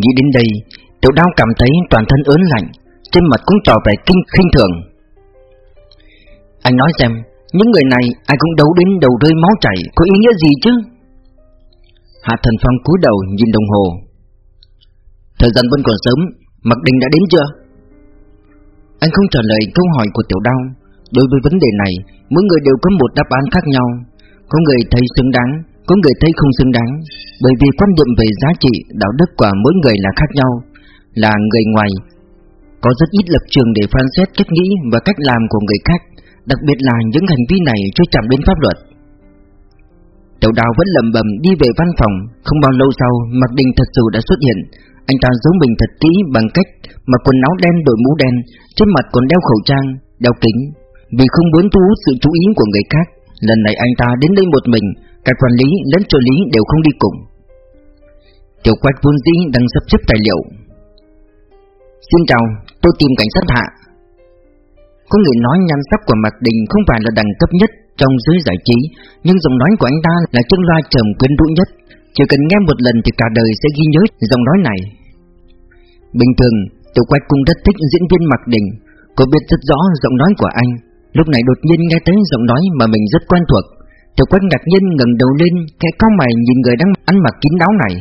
Nghĩ đến đây, tiểu đao cảm thấy toàn thân ớn lạnh, trên mặt cũng tỏ vẻ kinh khinh thường. Anh nói xem, những người này ai cũng đấu đến đầu rơi máu chảy, có ý nghĩa gì chứ? Hạ Thần Phong cúi đầu nhìn đồng hồ. Thời gian vẫn còn sớm, Mặc Đình đã đến chưa? Anh không trả lời câu hỏi của Tiểu Đao. Đối với vấn đề này, mỗi người đều có một đáp án khác nhau. Có người thấy xứng đáng, có người thấy không xứng đáng. Bởi vì quan niệm về giá trị, đạo đức của mỗi người là khác nhau. Là người ngoài, có rất ít lập trường để phán xét cách nghĩ và cách làm của người khác, đặc biệt là những hành vi này chưa chạm đến pháp luật. Tiểu đào vẫn lầm bầm đi về văn phòng Không bao lâu sau Mạc Đình thật sự đã xuất hiện Anh ta giấu mình thật kỹ bằng cách Mặc quần áo đen đội mũ đen Trên mặt còn đeo khẩu trang, đeo kính Vì không muốn thu hút sự chú ý của người khác Lần này anh ta đến đây một mình Cả quản lý lẫn trợ lý đều không đi cùng Tiểu quách vốn dĩ đang sắp xếp tài liệu Xin chào, tôi tìm cảnh sát hạ Có người nói nhan sắc của Mạc Đình không phải là đẳng cấp nhất trong giới giải trí, nhưng giọng nói của anh ta là chân loa trầm quyến rũ nhất. Chỉ cần nghe một lần thì cả đời sẽ ghi nhớ giọng nói này. Bình thường, Tiểu Quách cũng rất thích diễn viên Mạc Đình, cô biết rất rõ giọng nói của anh. Lúc này đột nhiên nghe thấy giọng nói mà mình rất quen thuộc. Tiểu Quách ngạc nhiên ngẩng đầu lên, khẽ cao mày nhìn người đang ăn mặc kín đáo này.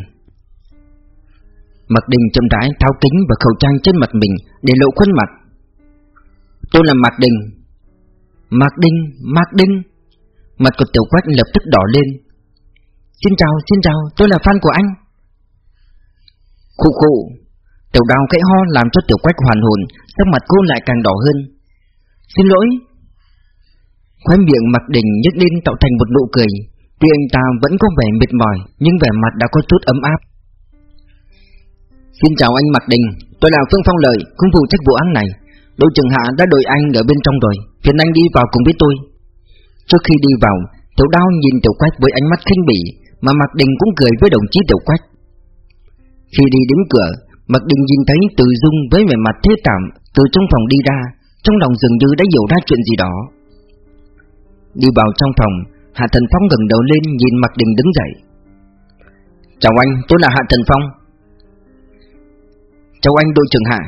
Mạc Đình chậm rãi tháo kính và khẩu trang trên mặt mình để lộ khuôn mặt. Tôi là Mạc Đình. Mạc Đình, Mạc Đình. Mặt của Tiểu Quách lập tức đỏ lên Xin chào, xin chào, tôi là fan của anh Khụ khụ Tiểu đào cãi ho làm cho Tiểu Quách hoàn hồn Sắc mặt cô lại càng đỏ hơn Xin lỗi Khóe miệng mặt đỉnh nhếch lên tạo thành một nụ cười Tuy anh ta vẫn có vẻ mệt mỏi Nhưng vẻ mặt đã có chút ấm áp Xin chào anh Mạc Đình Tôi là Phương Phong Lợi Cũng phụ trách vụ án này Đội trưởng Hạ đã đợi anh ở bên trong rồi Phiền anh đi vào cùng với tôi Trước khi đi vào, Tiểu Đao nhìn Tiểu Quách với ánh mắt khinh bỉ, mà Mạc Đình cũng cười với đồng chí Tiểu Quách. Khi đi đến cửa, Mạc Đình nhìn thấy Từ Dung với vẻ mặt thế cảm từ trong phòng đi ra, trong lòng dường như đã hiểu ra chuyện gì đó. Đi vào trong phòng, Hạ Thần Phong gần đầu lên nhìn Mạc Đình đứng dậy. Chào anh, tôi là Hạ Thần Phong. Chào anh đội trưởng Hạ.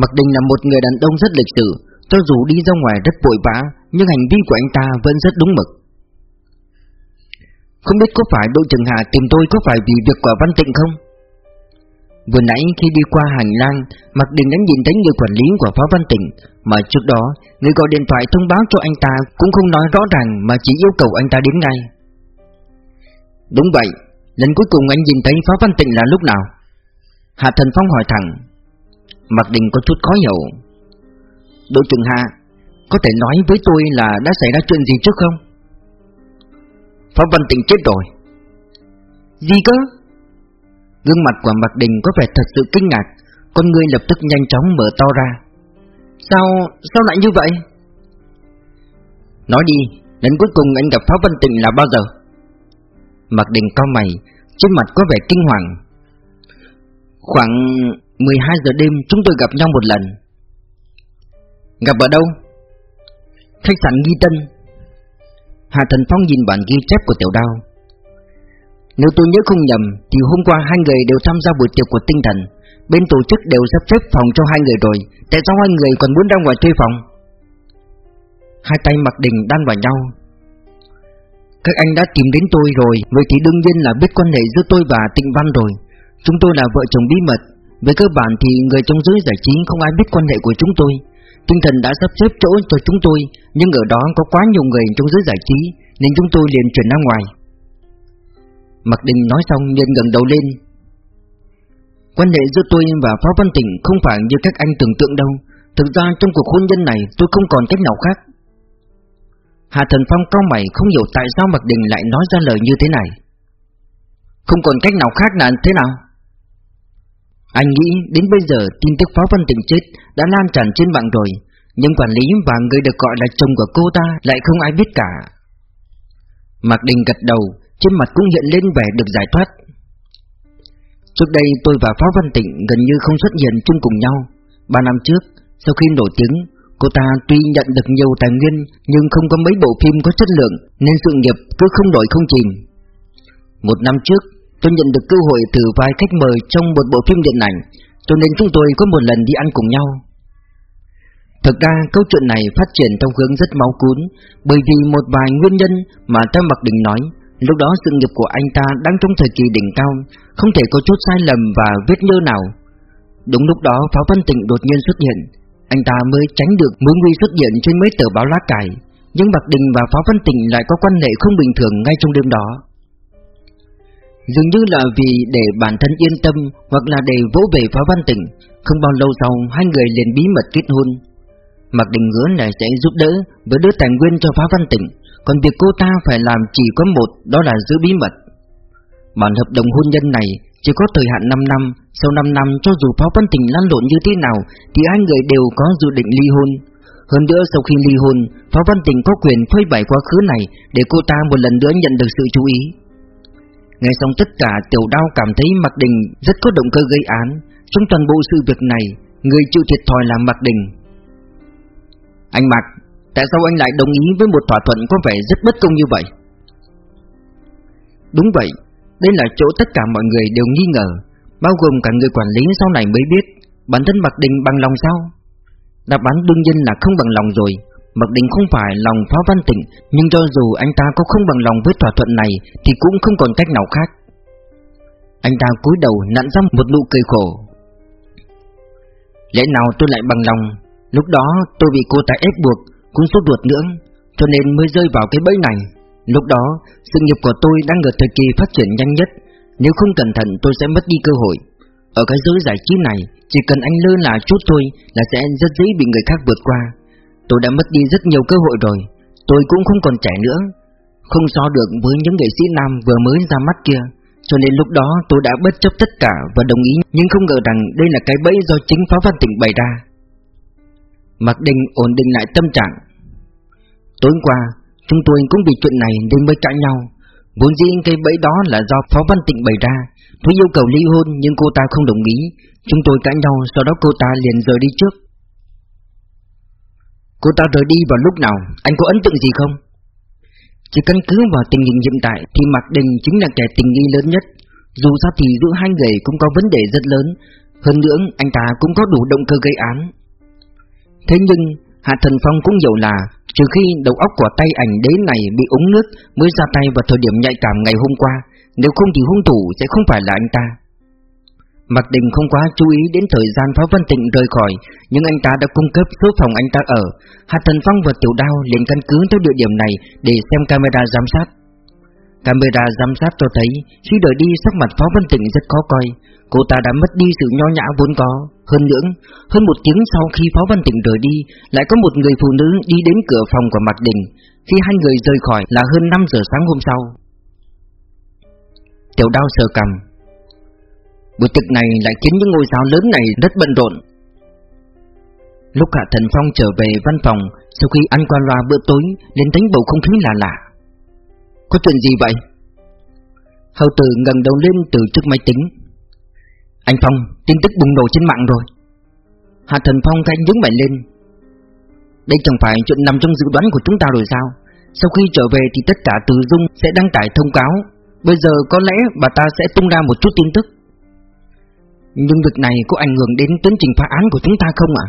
Mạc Đình là một người đàn ông rất lịch sử cho dù đi ra ngoài rất vội vã Nhưng hành vi của anh ta vẫn rất đúng mực Không biết có phải đội trưởng Hà tìm tôi có phải vì việc của Văn Tịnh không? Vừa nãy khi đi qua hành lang, Mạc Đình đã nhìn thấy người quản lý của Phó Văn Tịnh Mà trước đó, Người gọi điện thoại thông báo cho anh ta Cũng không nói rõ ràng mà chỉ yêu cầu anh ta đến ngay. Đúng vậy, Lần cuối cùng anh nhìn thấy Phó Văn Tịnh là lúc nào? Hạ Thần Phong hỏi thẳng. Mạc Đình có chút khó hiểu. Đội trưởng Hạ, Có thể nói với tôi là đã xảy ra chuyện gì trước không? Phó Văn Tịnh chết rồi. Gì cơ? Gương mặt của Mạc Đình có vẻ thật sự kinh ngạc. Con người lập tức nhanh chóng mở to ra. Sao, sao lại như vậy? Nói đi Lần cuối cùng anh gặp Pháp Văn Tịnh là bao giờ? Mạc Đình cao mày Trên mặt có vẻ kinh hoàng. Khoảng 12 giờ đêm chúng tôi gặp nhau một lần. Gặp ở đâu? Khách sạn Nghi Tân. Hà Thần Phong nhìn bản ghi chép của Tiểu Đao nếu tôi nhớ không nhầm, Thì hôm qua hai người đều tham gia buổi tiệc của tinh thần. Bên tổ chức đều sắp xếp phòng cho hai người rồi, Tại sao hai người còn muốn ra ngoài thuê phòng? Hai tay mặc đình đan vào nhau. Các anh đã tìm đến tôi rồi, Vậy thì đương nhiên là biết quan hệ giữa tôi và Tịnh Văn rồi. Chúng tôi là vợ chồng bí mật. Về cơ bản thì người trong giới giải trí không ai biết quan hệ của chúng tôi. Tinh thần đã sắp xếp chỗ cho chúng tôi, Nhưng ở đó có quá nhiều người trong giới giải trí, Nên chúng tôi liền chuyển ra ngoài. Mạc Đình nói xong liền gần đầu lên. Quan hệ giữa tôi và Phó Văn Tỉnh không phải như các anh tưởng tượng đâu. Thực ra trong cuộc hôn nhân này tôi không còn cách nào khác. Hạ Thần Phong cao mày không hiểu tại sao Mạc Đình lại nói ra lời như thế này. Không còn cách nào khác là thế nào? Anh nghĩ đến bây giờ tin tức Phó Văn Tỉnh chết đã lan tràn trên mạng rồi Nhưng quản lý và người được gọi là chồng của cô ta lại không ai biết cả. Mạc Đình gật đầu, trên mặt cũng hiện lên vẻ được giải thoát. Trước đây tôi và Phó Văn Tịnh gần như không xuất hiện chung cùng nhau. Ba năm trước, sau khi nổi tiếng Cô ta tuy nhận được nhiều tài nguyên Nhưng không có mấy bộ phim có chất lượng Nên sự nghiệp cứ không đổi không chìm. Một năm trước tôi nhận được cơ hội từ vai khách mời trong một bộ phim điện ảnh, cho nên chúng tôi có một lần đi ăn cùng nhau. Thực ra câu chuyện này phát triển theo hướng rất máu cuốn, bởi vì một vài nguyên nhân mà Tam Mặc Đình nói, lúc đó sự nghiệp của anh ta đang trong thời kỳ đỉnh cao, không thể có chút sai lầm và vết nhơ nào. Đúng lúc đó Pháo Văn Tịnh đột nhiên xuất hiện, anh ta mới tránh được mối nguy xuất hiện trên mấy tờ báo lá cải, nhưng Bạc Đình và Pháo Văn Tịnh lại có quan hệ không bình thường ngay trong đêm đó. Dường như là vì để bản thân yên tâm hoặc là để vỗ về Pháo Văn Tịnh, không bao lâu sau hai người liền bí mật kết hôn. Mạc Đình hứa là sẽ giúp đỡ với đứa tài nguyên cho Phá Văn Tỉnh còn việc cô ta phải làm chỉ có một Đó là giữ bí mật. Bản hợp đồng hôn nhân này chỉ có thời hạn 5 năm Sau 5 năm cho dù Pháo Văn Tỉnh lăn lộn như thế nào Thì hai người đều có dự định ly hôn. Hơn nữa sau khi ly hôn Pháo Văn Tỉnh có quyền phơi bày quá khứ này Để cô ta một lần nữa nhận được sự chú ý. Nghe xong tất cả Tiểu Đao cảm thấy Mạc Đình rất có động cơ gây án. Trong toàn bộ sự việc này Người chịu thiệt thòi là Mạc Đình. Anh Mạc, tại sao anh lại đồng ý với một thỏa thuận có vẻ rất bất công như vậy? Đúng vậy, đây là chỗ tất cả mọi người đều nghi ngờ, bao gồm cả người quản lý sau này mới biết bản thân Mạc Đình bằng lòng sao? Đáp án đương nhiên là không bằng lòng rồi. Mạc Đình không phải lòng phá văn tịnh, nhưng cho dù anh ta có không bằng lòng với thỏa thuận này thì cũng không còn cách nào khác. Anh ta cúi đầu nặn ra một nụ cười khổ. Lẽ nào tôi lại bằng lòng Lúc đó tôi bị cô ta ép buộc cũng sốt ruột nữa, Cho nên mới rơi vào cái bẫy này. Lúc đó, sự nghiệp của tôi đang ở thời kỳ phát triển nhanh nhất. Nếu không cẩn thận, tôi sẽ mất đi cơ hội. Ở cái giới giải trí này, Chỉ cần anh lơ là chút thôi Là sẽ rất dễ bị người khác vượt qua. Tôi đã mất đi rất nhiều cơ hội rồi, Tôi cũng không còn trẻ nữa. Không so được với những nghệ sĩ nam vừa mới ra mắt kia, Cho nên lúc đó tôi đã bất chấp tất cả và đồng ý, Nhưng không ngờ rằng đây là cái bẫy do chính Phó Văn Tịnh bày ra. Mạc Đình ổn định lại tâm trạng. Tối qua, Chúng tôi cũng vì chuyện này nên mới cãi nhau. Vốn dĩ cái bẫy đó là do Phó Văn Tịnh bày ra. Tôi yêu cầu ly hôn, nhưng cô ta không đồng ý. Chúng tôi cãi nhau, Sau đó cô ta liền rời đi trước. Cô ta rời đi vào lúc nào? Anh có ấn tượng gì không? Chỉ căn cứ vào tình hình hiện tại Thì Mạc Đình chính là kẻ tình nghi lớn nhất. Dù sao thì giữa hai người cũng có vấn đề rất lớn. Hơn nữa, anh ta cũng có đủ động cơ gây án. Thế nhưng, Hạ Thần Phong cũng hiểu là Trừ khi đầu óc của tay ảnh đế này bị ống nước Mới ra tay vào thời điểm nhạy cảm ngày hôm qua, Nếu không thì hung thủ sẽ không phải là anh ta. Mặc Đình không quá chú ý đến thời gian Phá Văn Tịnh rời khỏi, Nhưng anh ta đã cung cấp số phòng anh ta ở. Hạ Thần Phong và Tiểu Đao liền căn cứ theo địa điểm này Để xem camera giám sát. Camera giám sát cho thấy Khi đợi đi sắc mặt Phó Văn Tịnh rất khó coi. Cô ta đã mất đi sự nho nhã vốn có. Hơn nữa, hơn một tiếng sau khi Phó Văn Tịnh rời đi Lại có một người phụ nữ đi đến cửa phòng của Mạc Đình Khi hai người rời khỏi là hơn 5 giờ sáng hôm sau. Tiểu đao sờ cầm Buổi tiệc này lại khiến những ngôi sao lớn này rất bận rộn. Lúc Hạ Thần Phong trở về văn phòng Sau khi ăn qua loa bữa tối Lên tính bầu không khí lạ lạ. Có chuyện gì vậy? Hầu tử ngẩng đầu lên từ trước máy tính anh Phong, tin tức bùng nổ trên mạng rồi. Hạ Thần Phong cái đứng mày lên. Đây chẳng phải chuyện nằm trong dự đoán của chúng ta rồi sao? Sau khi trở về thì tất cả Từ Dung sẽ đăng tải thông cáo. Bây giờ có lẽ bà ta sẽ tung ra một chút tin tức. Nhưng việc này có ảnh hưởng đến tiến trình phá án của chúng ta không ạ?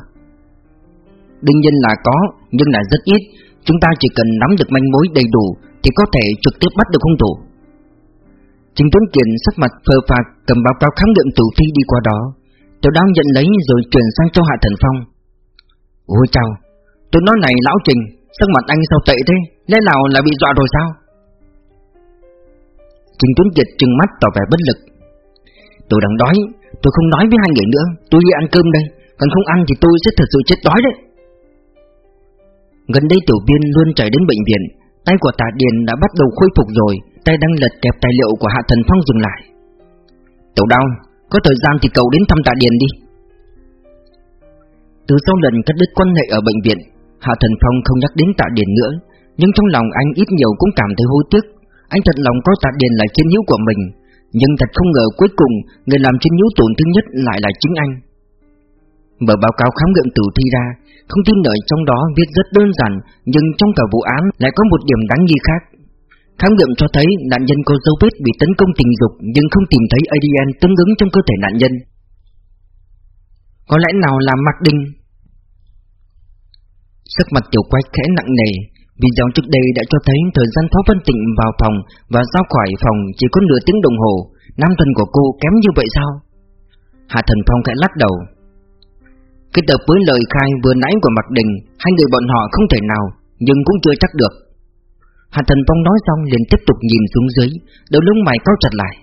Đương nhiên là có, nhưng là rất ít. Chúng ta chỉ cần nắm được manh mối đầy đủ Thì có thể trực tiếp bắt được hung thủ. Trình Tuấn Kiệt sắc mặt phờ phạc cầm báo cáo khám nghiệm tử thi đi qua đó. Tiểu đao nhận lấy rồi chuyển sang cho Hạ Thần Phong. Ôi chào, tôi nói này lão Trình, sắc mặt anh sao tệ thế? Lẽ nào là bị dọa rồi sao? Trình Tuấn Kiệt trừng mắt tỏ vẻ bất lực. Tôi đang đói, tôi không nói với hai người nữa, tôi đi ăn cơm đây, còn không ăn thì tôi sẽ thật sự chết đói đấy. Gần đây tiểu biên luôn chạy đến bệnh viện, tay của Tạ Điền đã bắt đầu khôi phục rồi, tay đang lật kẹp tài liệu của Hạ Thần Phong dừng lại. Tiểu đau, có thời gian thì cậu đến thăm Tạ Điền đi. Từ sau lần cắt đứt quan hệ ở bệnh viện, Hạ Thần Phong không nhắc đến Tạ Điền nữa, nhưng trong lòng anh ít nhiều cũng cảm thấy hối tiếc. Anh thật lòng coi Tạ Điền là chiến hữu của mình, nhưng thật không ngờ cuối cùng người làm chiến hữu tổn thương nhất lại là chính anh. Mở báo cáo khám nghiệm tử thi ra, không tin nổi trong đó viết rất đơn giản, nhưng trong cả vụ án lại có một điểm đáng nghi khác. Khám nghiệm cho thấy nạn nhân có dấu vết bị tấn công tình dục nhưng không tìm thấy ADN tương ứng trong cơ thể nạn nhân. Có lẽ nào là Mạc đinh? Sắc mặt tiểu quách khẽ nặng nề, vì dòng trước đây đã cho thấy thời gian Phó Vân Tịnh vào phòng và ra khỏi phòng chỉ có nửa tiếng đồng hồ, nam thần của cô kém như vậy sao? Hạ Thần Phong khẽ lắc đầu. Kết hợp với lời khai vừa nãy của Mạc Đình, hai người bọn họ không thể nào, nhưng cũng chưa chắc được. Hạ Thần Phong nói xong liền tiếp tục nhìn xuống dưới, đầu lông mày cao chặt lại.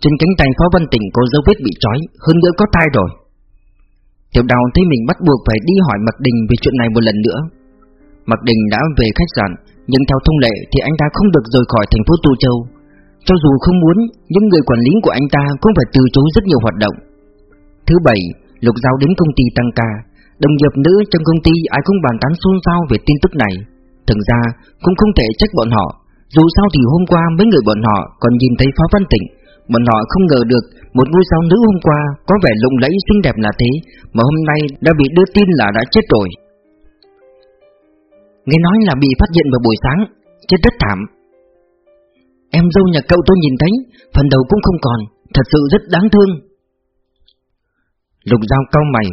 Trên cánh tay Phó Văn tỉnh có dấu vết bị trói, hơn nữa có thai rồi. Tiểu đào thấy mình bắt buộc phải đi hỏi Mạc Đình về chuyện này một lần nữa. Mạc Đình đã về khách sạn, nhưng theo thông lệ thì anh ta không được rời khỏi thành phố Tu Châu. Cho dù không muốn, những người quản lý của anh ta cũng phải từ chối rất nhiều hoạt động. Thứ bảy, Lục Giao đến công ty tăng ca, đồng nghiệp nữ trong công ty ai cũng bàn tán xôn xao về tin tức này. Thực ra cũng không thể trách bọn họ, dù sao thì hôm qua mấy người bọn họ còn nhìn thấy Phó Văn Tịnh, bọn họ không ngờ được một ngôi sao nữ hôm qua có vẻ lộng lẫy xinh đẹp là thế, mà hôm nay đã bị đưa tin là đã chết rồi. Nghe nói là bị phát hiện vào buổi sáng Chết rất thảm. Em dâu nhà cậu tôi nhìn thấy Phần đầu cũng không còn Thật sự rất đáng thương. Lục dao cao mày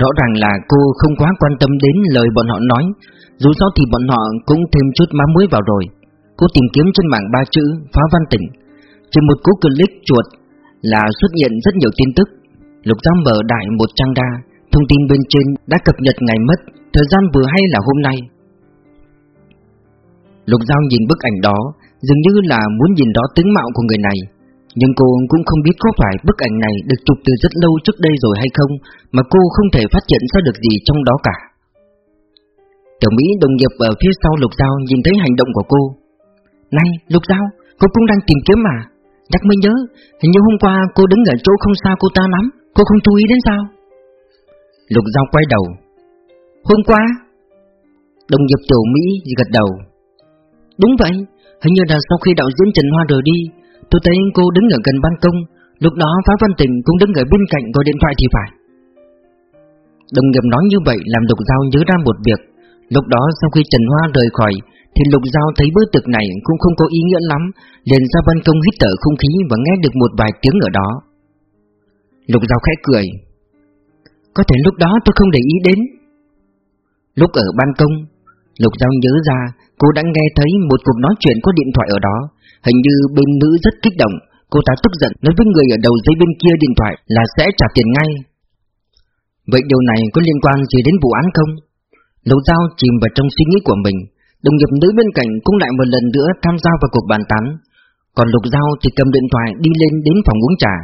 Rõ ràng là cô không quá quan tâm đến lời bọn họ nói. Dù sao thì bọn họ cũng thêm chút má muối vào rồi. Cô tìm kiếm trên mạng ba chữ, Phá văn tỉnh. Trên một cú click chuột Là xuất hiện rất nhiều tin tức. Lục Giao mở đại một trang đa, Thông tin bên trên đã cập nhật ngày mất, Thời gian vừa hay là hôm nay. Lục Giao nhìn bức ảnh đó, Dường như là muốn nhìn rõ tướng mạo của người này. Nhưng cô cũng không biết có phải bức ảnh này được chụp từ rất lâu trước đây rồi hay không Mà cô không thể phát hiện ra được gì trong đó cả. Tiểu Mỹ đồng nghiệp ở phía sau Lục Giao nhìn thấy hành động của cô. Này Lục Giao, cô cũng đang tìm kiếm mà. Nhắc mới nhớ, hình như hôm qua cô đứng ở chỗ không xa cô ta lắm Cô không chú ý đến sao? Lục Giao quay đầu. Hôm qua? Đồng nghiệp Tiểu Mỹ gật đầu. Đúng vậy, hình như là sau khi đạo diễn Trần Hoa rời đi, tôi thấy cô đứng ở gần ban công, lúc đó Phá Văn Tình cũng đứng ở bên cạnh gọi điện thoại thì phải. Đồng nghiệp nói như vậy làm Lục Giao nhớ ra một việc, lúc đó sau khi Trần Hoa rời khỏi, thì Lục Giao thấy bữa tiệc này cũng không có ý nghĩa lắm, liền ra ban công hít thở không khí và nghe được một vài tiếng ở đó. Lục Giao khẽ cười. Có thể lúc đó tôi không để ý đến. Lúc ở ban công, Lục Giao nhớ ra Cô đã nghe thấy một cuộc nói chuyện có điện thoại ở đó Hình như bên nữ rất kích động. Cô ta tức giận, nói với người ở đầu dây bên kia điện thoại là sẽ trả tiền ngay. Vậy điều này có liên quan gì đến vụ án không? Lầu Giao chìm vào trong suy nghĩ của mình. Đồng nghiệp nữ bên cạnh cũng lại một lần nữa tham gia vào cuộc bàn tán. Còn Lục Giao thì cầm điện thoại đi lên đến phòng uống trà.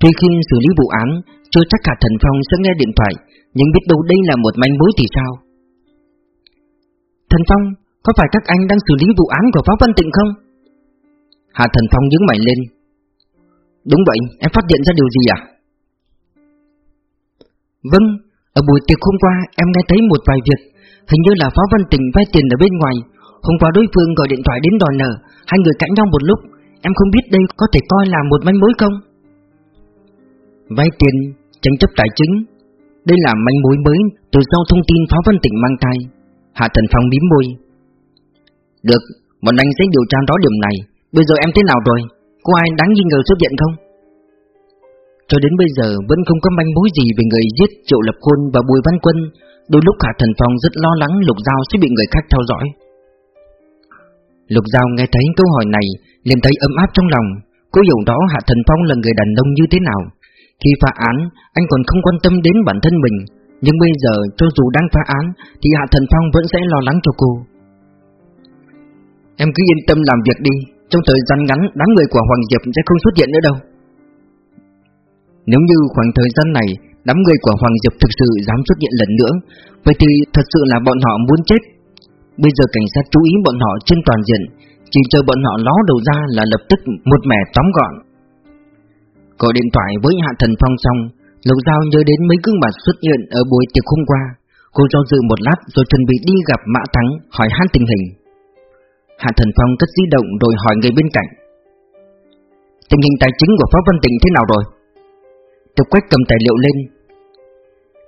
Tuy khi xử lý vụ án, Chưa chắc cả Thần Phong sẽ nghe điện thoại, Nhưng biết đâu đây là một manh mối thì sao? Thần Phong, có phải các anh đang xử lý vụ án của Phó Văn Tịnh không? Hà Thần Phong nhướng mày lên. Đúng vậy, em phát hiện ra điều gì à? Vâng, ở buổi tiệc hôm qua em nghe thấy một vài việc Hình như là Phó Văn Tịnh vay tiền ở bên ngoài. Hôm qua đối phương gọi điện thoại đến đòi nợ Hai người cãi nhau một lúc. Em không biết đây có thể coi là một manh mối không? Vay tiền, tranh chấp tài chính. Đây là manh mối mới từ sau thông tin Phó Văn Tịnh mang thai. Hạ Thần Phong bím môi. Được, bọn anh sẽ điều tra rõ điểm này. Bây giờ em thế nào rồi? Có ai đáng nghi ngờ xuất hiện không? Cho đến bây giờ vẫn không có manh mối gì về người giết Triệu Lập Khôn và Bùi Văn Quân. Đôi lúc Hạ Thần Phong rất lo lắng Lục Giao sẽ bị người khác theo dõi. Lục Giao nghe thấy câu hỏi này, liền thấy ấm áp trong lòng. Cô hiểu đó Hạ Thần Phong là người đàn ông như thế nào. Khi phá án, anh còn không quan tâm đến bản thân mình. Nhưng bây giờ cho dù đang phá án, Thì Hạ Thần Phong vẫn sẽ lo lắng cho cô. Em cứ yên tâm làm việc đi. Trong thời gian ngắn, đám người của Hoàng Diệp sẽ không xuất hiện nữa đâu. Nếu như khoảng thời gian này, Đám người của Hoàng Diệp thực sự dám xuất hiện lần nữa, Vậy thì thật sự là bọn họ muốn chết. Bây giờ cảnh sát chú ý bọn họ trên toàn diện, Chỉ chờ bọn họ ló đầu ra là lập tức một mẻ tóm gọn. Gọi điện thoại với Hạ Thần Phong xong Lục Giao nhớ đến mấy gương mặt xuất hiện ở buổi tiệc hôm qua. Cô do dự một lát rồi chuẩn bị đi gặp Mã Thắng, hỏi han tình hình. Hạ Thần Phong cất di động rồi hỏi người bên cạnh Tình hình tài chính của Phó Văn Tịnh thế nào rồi? Tục quách cầm tài liệu lên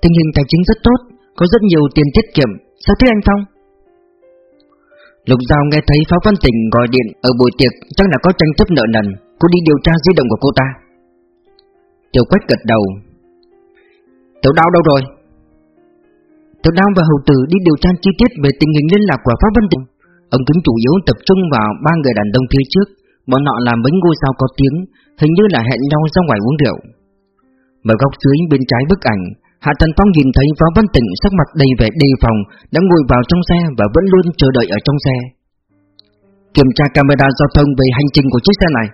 Tình hình tài chính rất tốt Có rất nhiều tiền tiết kiệm Sao thế anh Phong? Lục Giao nghe thấy Phó Văn Tịnh gọi điện ở buổi tiệc chắc là có tranh chấp nợ nần, cô đi điều tra di động của cô ta. Tiểu Quách gật đầu. Tiểu Đao đâu rồi? Tiểu Đao và Hầu Tử đi điều tra chi tiết về tình hình liên lạc của Pháp Văn Tịnh. Ông kính chủ yếu tập trung vào ba người đàn ông phía trước, bọn họ làm mấy ngôi sao có tiếng, hình như là hẹn nhau ra ngoài uống rượu. Mở góc dưới bên trái bức ảnh, Hạ Thần Phong nhìn thấy Phó Văn Tịnh sắc mặt đầy vẻ đề phòng, đã ngồi vào trong xe và vẫn luôn chờ đợi ở trong xe. Kiểm tra camera giao thông về hành trình của chiếc xe này.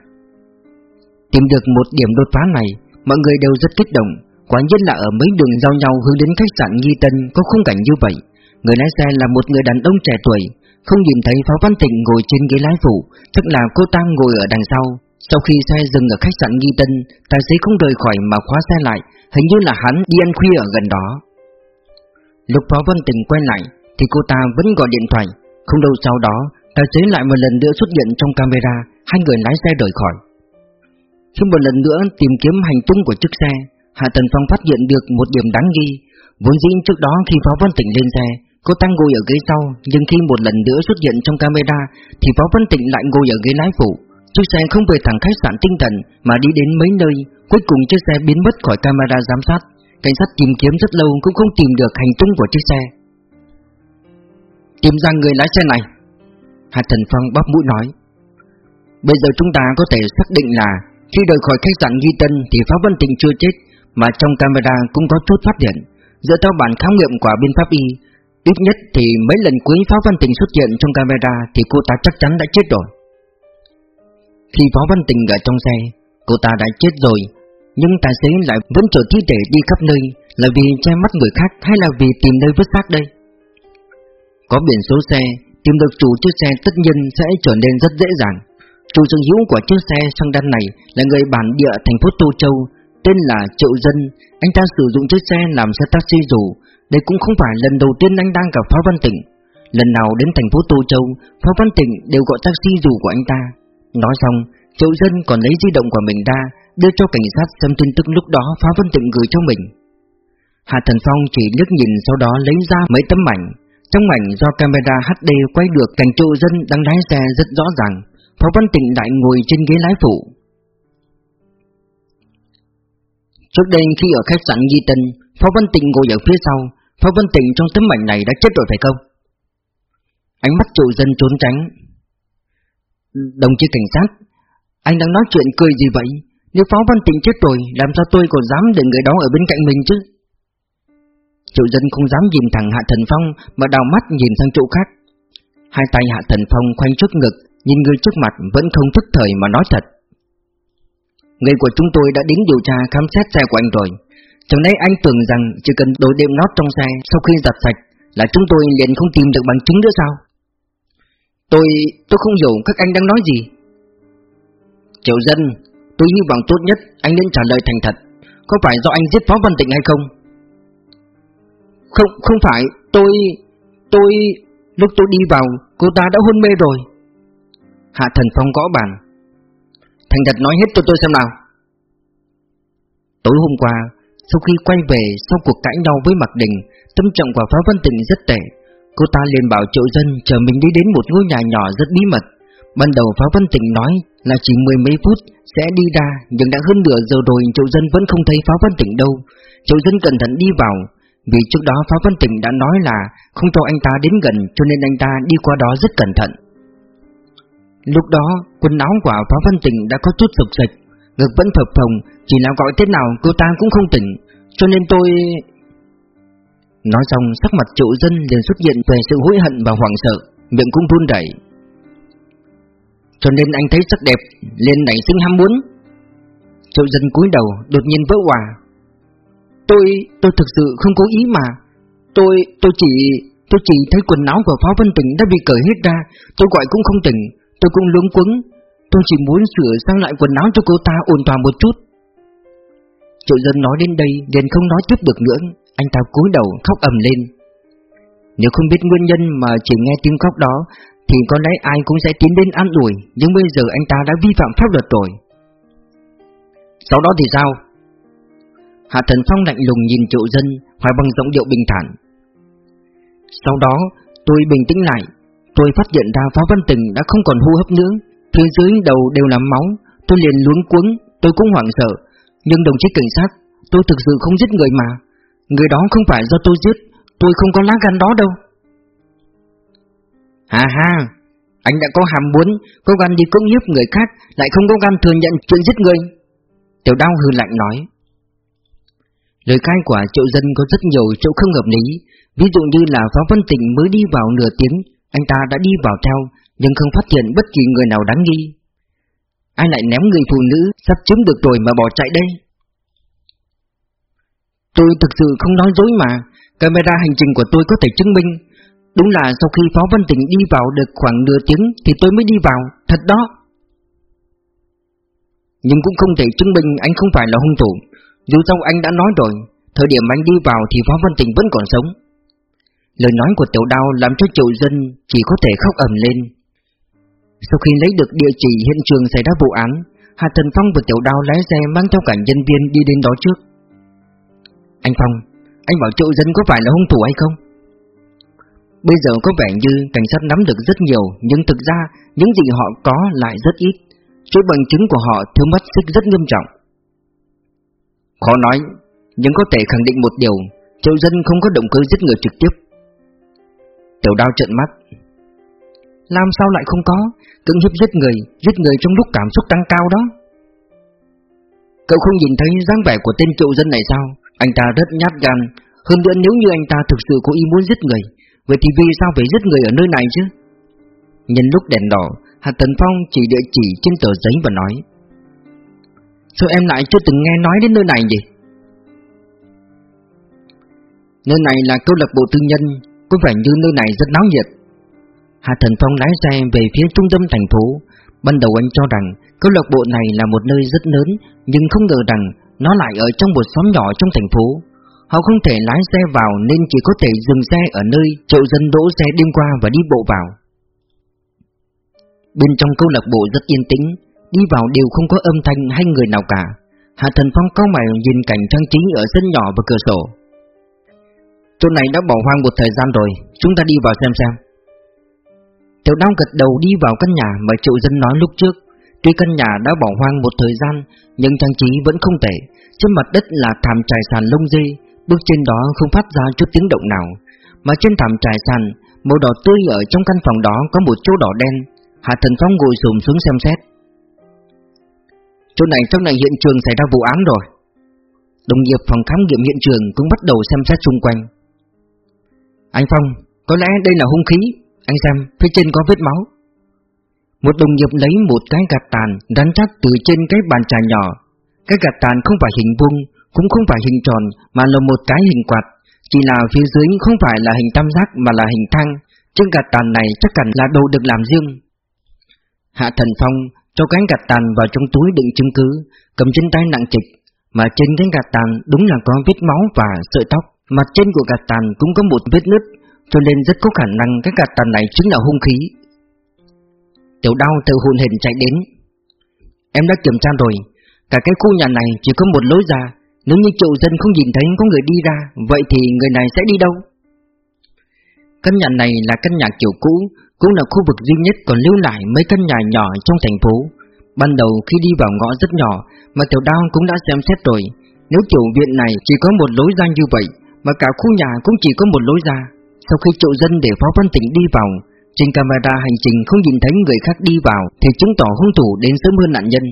Tìm được một điểm đột phá này, mọi người đều rất kích động. Quả nhiên là ở mấy đường giao nhau hướng đến khách sạn Nghi Tân có khung cảnh như vậy. Người lái xe là một người đàn ông trẻ tuổi, không nhìn thấy Phó Văn Tịnh ngồi trên ghế lái phụ, chắc là cô ta ngồi ở đằng sau. Sau khi xe dừng ở khách sạn Nghi Tân, tài xế không rời khỏi mà khóa xe lại, hình như là hắn đi ăn khuya ở gần đó. Lúc Phó Văn Tịnh quay lại, thì cô ta vẫn gọi điện thoại. Không lâu sau đó, tài xế lại một lần nữa xuất hiện trong camera, hai người lái xe rời khỏi. Khi một lần nữa tìm kiếm hành tung của chiếc xe, Hạ Tần Phong phát hiện được một điểm đáng nghi. Vốn dĩ trước đó khi Phó Văn Tịnh lên xe, cô ta ngồi ở ghế sau, nhưng khi một lần nữa xuất hiện trong camera, thì Phó Văn Tịnh lại ngồi ở ghế lái phụ. Chiếc xe không về thẳng khách sạn tinh thần mà đi đến mấy nơi, cuối cùng chiếc xe biến mất khỏi camera giám sát. Cảnh sát tìm kiếm rất lâu cũng không tìm được hành tung của chiếc xe. Tìm ra người lái xe này. Hạ Thần Phong bóp mũi nói. Bây giờ chúng ta có thể xác định là khi rời khỏi khách sạn Ghi Tân thì Pháo văn Tịnh chưa chết, mà trong camera cũng có chút phát hiện. Dựa theo bản khám nghiệm của bên pháp y, ít nhất thì mấy lần quý Phó Văn Tình xuất hiện trong camera thì cô ta chắc chắn đã chết rồi. Khi Phó Văn Tình ở trong xe, cô ta đã chết rồi, nhưng tài xế lại vẫn chở thi thể đi khắp nơi, là vì che mắt người khác hay là vì tìm nơi vứt xác đây? Có biển số xe, tìm được chủ chiếc xe tất nhiên sẽ trở nên rất dễ dàng. Chủ sở hữu của chiếc xe sang đan này là người bản địa thành phố Tô Châu, tên là Triệu Dân. Anh ta sử dụng chiếc xe làm xe taxi dù. Đây cũng không phải lần đầu tiên anh đang gặp Phó Văn Tịnh. Lần nào đến thành phố Tô Châu, Phó Văn Tịnh đều gọi taxi dù của anh ta. Nói xong, Triệu dân còn lấy di động của mình ra, đưa cho cảnh sát xem tin tức lúc đó Phó Văn Tịnh gửi cho mình. Hà Thần Phong chỉ liếc nhìn sau đó lấy ra mấy tấm ảnh. Trong ảnh do camera HD quay được cảnh triệu dân đang lái xe rất rõ ràng. Phó Văn Tịnh lại ngồi trên ghế lái phụ. Trước đây khi ở khách sạn Nhi Tân, Phó Văn Tịnh ngồi ở phía sau. Phó Văn Tịnh trong tấm ảnh này đã chết rồi phải không? Ánh mắt triệu dân trốn tránh, Đồng chí cảnh sát, anh đang nói chuyện cười gì vậy? Nếu Phó Văn Tịnh chết rồi, làm sao tôi còn dám để người đó ở bên cạnh mình chứ? Triệu dân không dám nhìn thẳng Hạ Thần Phong mà đào mắt nhìn sang chỗ khác. Hai tay Hạ Thần Phong khoanh trước ngực, nhìn người trước mặt vẫn không thức thời mà nói thật. Người của chúng tôi đã đến điều tra khám xét xe của anh rồi. Chẳng nay anh tưởng rằng chỉ cần đổi đệm nót trong xe sau khi giặt sạch là chúng tôi liền không tìm được bằng chứng nữa sao? Tôi... tôi không hiểu các anh đang nói gì. Triệu dân Tôi hy vọng tốt nhất anh nên trả lời thành thật. Có phải do anh giết Phó Văn Tịnh hay không? Không, không phải. Tôi... tôi... Lúc tôi đi vào Cô ta đã hôn mê rồi. Hạ Thần Phong gõ bàn. Thành thật nói hết cho tôi xem nào. Tối hôm qua sau khi quay về Sau cuộc cãi nhau với Mạc Đình, Tâm trọng của Phá Văn Tịnh rất tệ. Cô ta liền bảo triệu dân chờ mình đi đến một ngôi nhà nhỏ rất bí mật. Ban đầu Pháo Văn Tịnh nói là chỉ mười mấy phút sẽ đi ra, Nhưng đã hơn nửa giờ rồi triệu dân vẫn không thấy Pháo Văn Tịnh đâu. Triệu dân cẩn thận đi vào, Vì trước đó Pháo Văn Tịnh đã nói là không cho anh ta đến gần, cho nên anh ta đi qua đó rất cẩn thận. Lúc đó, quần áo của Pháo Văn Tịnh đã có chút sụp sạch Ngực vẫn phập phồng Chỉ là gọi thế nào cô ta cũng không tỉnh. Cho nên tôi... Nói xong sắc mặt triệu dân liền xuất hiện về sự hối hận và hoảng sợ Miệng cũng run đẩy Cho nên anh thấy sắc đẹp liền nảy sinh ham muốn. Triệu dân cúi đầu đột nhiên vỡ hòa Tôi, tôi thực sự không cố ý mà. Tôi, tôi chỉ, tôi chỉ thấy quần áo của Phó Vân Tỉnh đã bị cởi hết ra. Tôi gọi cũng không tỉnh Tôi cũng luống quấn Tôi chỉ muốn sửa sang lại quần áo cho cô ta ổn toàn một chút. Triệu dân nói đến đây liền không nói tiếp được nữa. Anh ta cúi đầu khóc ầm lên. Nếu không biết nguyên nhân mà chỉ nghe tiếng khóc đó, Thì có lẽ ai cũng sẽ tiến đến an ủi, Nhưng bây giờ anh ta đã vi phạm pháp luật rồi. Sau đó thì sao? Hạ Thần Phong lạnh lùng nhìn triệu dân, Hỏi bằng giọng điệu bình thản. Sau đó, tôi bình tĩnh lại. Tôi phát hiện ra Phó Văn Tình đã không còn hô hấp nữa. Phía dưới đầu đều là máu, Tôi liền luống cuống, Tôi cũng hoảng sợ. Nhưng đồng chí cảnh sát, Tôi thực sự không giết người mà. Người đó không phải do tôi giết, Tôi không có lá gan đó đâu. Hà ha, Anh đã có hàm muốn, Có gan đi cưỡng hiếp người khác, Lại không có gan thừa nhận chuyện giết người. Tiểu đau hừ lạnh nói. Lời khai của triệu dân có rất nhiều chỗ không hợp lý. Ví dụ như là Phó Văn Tịnh mới đi vào nửa tiếng, Anh ta đã đi vào theo. Nhưng không phát hiện bất kỳ người nào đáng nghi. Ai lại ném người phụ nữ Sắp chiếm được rồi mà bỏ chạy đây? Tôi thực sự không nói dối mà, Camera hành trình của tôi có thể chứng minh. Đúng là sau khi Phó Văn Tịnh đi vào được khoảng nửa tiếng Thì tôi mới đi vào, Thật đó. Nhưng cũng không thể chứng minh anh không phải là hung thủ. Dù sao anh đã nói rồi, Thời điểm anh đi vào thì Phó Văn Tịnh vẫn còn sống. Lời nói của tiểu đao làm cho triệu dân chỉ có thể khóc ầm lên. Sau khi lấy được địa chỉ hiện trường xảy ra vụ án Hà Thần Phong và tiểu đao lái xe mang theo cả nhân viên đi đến đó trước. Anh Phong, anh bảo triệu dân có phải là hung thủ hay không? Bây giờ có vẻ như cảnh sát nắm được rất nhiều Nhưng thực ra những gì họ có lại rất ít. Chuỗi bằng chứng của họ thiếu mất sức rất nghiêm trọng. Khó nói Nhưng có thể khẳng định một điều Triệu dân không có động cơ giết người trực tiếp. Tiểu đao trợn mắt. Làm sao lại không có? Cưỡng hiếp giết người Giết người trong lúc cảm xúc tăng cao đó. Cậu không nhìn thấy dáng vẻ của tên triệu dân này sao? Anh ta rất nhát gan. Hơn nữa nếu như anh ta thực sự có ý muốn giết người, Vậy thì vì sao phải giết người ở nơi này chứ? Nhân lúc đèn đỏ Hà Tấn Phong chỉ địa chỉ trên tờ giấy và nói, Sao em lại chưa từng nghe nói đến nơi này nhỉ? Nơi này là câu lạc bộ tư nhân, Có vẻ như nơi này rất náo nhiệt. Hà Thần Phong lái xe về phía trung tâm thành phố Ban đầu anh cho rằng câu lạc bộ này là một nơi rất lớn Nhưng không ngờ rằng nó lại ở trong một xóm nhỏ trong thành phố Họ không thể lái xe vào nên chỉ có thể dừng xe ở nơi triệu dân đỗ xe đêm qua và đi bộ vào. Bên trong câu lạc bộ rất yên tĩnh, đi vào đều không có âm thanh hay người nào cả. Hạ Thần Phong cao mày nhìn cảnh trang trí ở sân nhỏ và cửa sổ. Chỗ này đã bỏ hoang một thời gian rồi, chúng ta đi vào xem xem. Tiểu đao gật đầu đi vào căn nhà mà triệu dân nói lúc trước. Tuy căn nhà đã bỏ hoang một thời gian, nhưng trang trí vẫn không tệ. Trên mặt đất là thảm trải sàn lông dê, Bước trên đó không phát ra chút tiếng động nào. Mà trên thảm trải sàn Màu đỏ tươi ở trong căn phòng đó có một chỗ đỏ đen. Hạ Thần Phong ngồi xùm xuống xem xét. Chỗ này trong này hiện trường xảy ra vụ án rồi. Đồng nghiệp phòng khám nghiệm hiện trường cũng bắt đầu xem xét xung quanh. Anh Phong, có lẽ đây là hung khí. Anh xem, phía trên có vết máu Một đồng nghiệp lấy một cái gạt tàn đánh chắc từ trên cái bàn trà nhỏ Cái gạt tàn không phải hình vuông cũng không phải hình tròn mà là một cái hình quạt, chỉ là phía dưới không phải là hình tam giác mà là hình thang. Trên gạt tàn này chắc hẳn là đồ được làm riêng. Hạ Thần Phong cho cái gạt tàn vào trong túi đựng chứng cứ, cầm trên tay nặng trịch, mà trên cái gạt tàn đúng là có vết máu và sợi tóc. Mặt trên của gạt tàn cũng có một vết nứt, cho nên rất có khả năng cái gạt tàn này chính là hung khí. Tiểu đau tự hồn hình chạy đến. Em đã kiểm tra rồi, cả cái khu nhà này chỉ có một lối ra, nếu như triệu dân không nhìn thấy có người đi ra Vậy thì người này sẽ đi đâu Căn nhà này là căn nhà kiểu cũ Cũng là khu vực duy nhất còn lưu lại mấy căn nhà nhỏ trong thành phố Ban đầu khi đi vào ngõ rất nhỏ Mà Tiểu Đao cũng đã xem xét rồi Nếu chủ viện này chỉ có một lối ra như vậy Mà cả khu nhà cũng chỉ có một lối ra sau khi triệu dân để Phó Văn Tỉnh đi vào, Trên camera hành trình không nhìn thấy người khác đi vào Thì chứng tỏ hung thủ đến sớm hơn nạn nhân.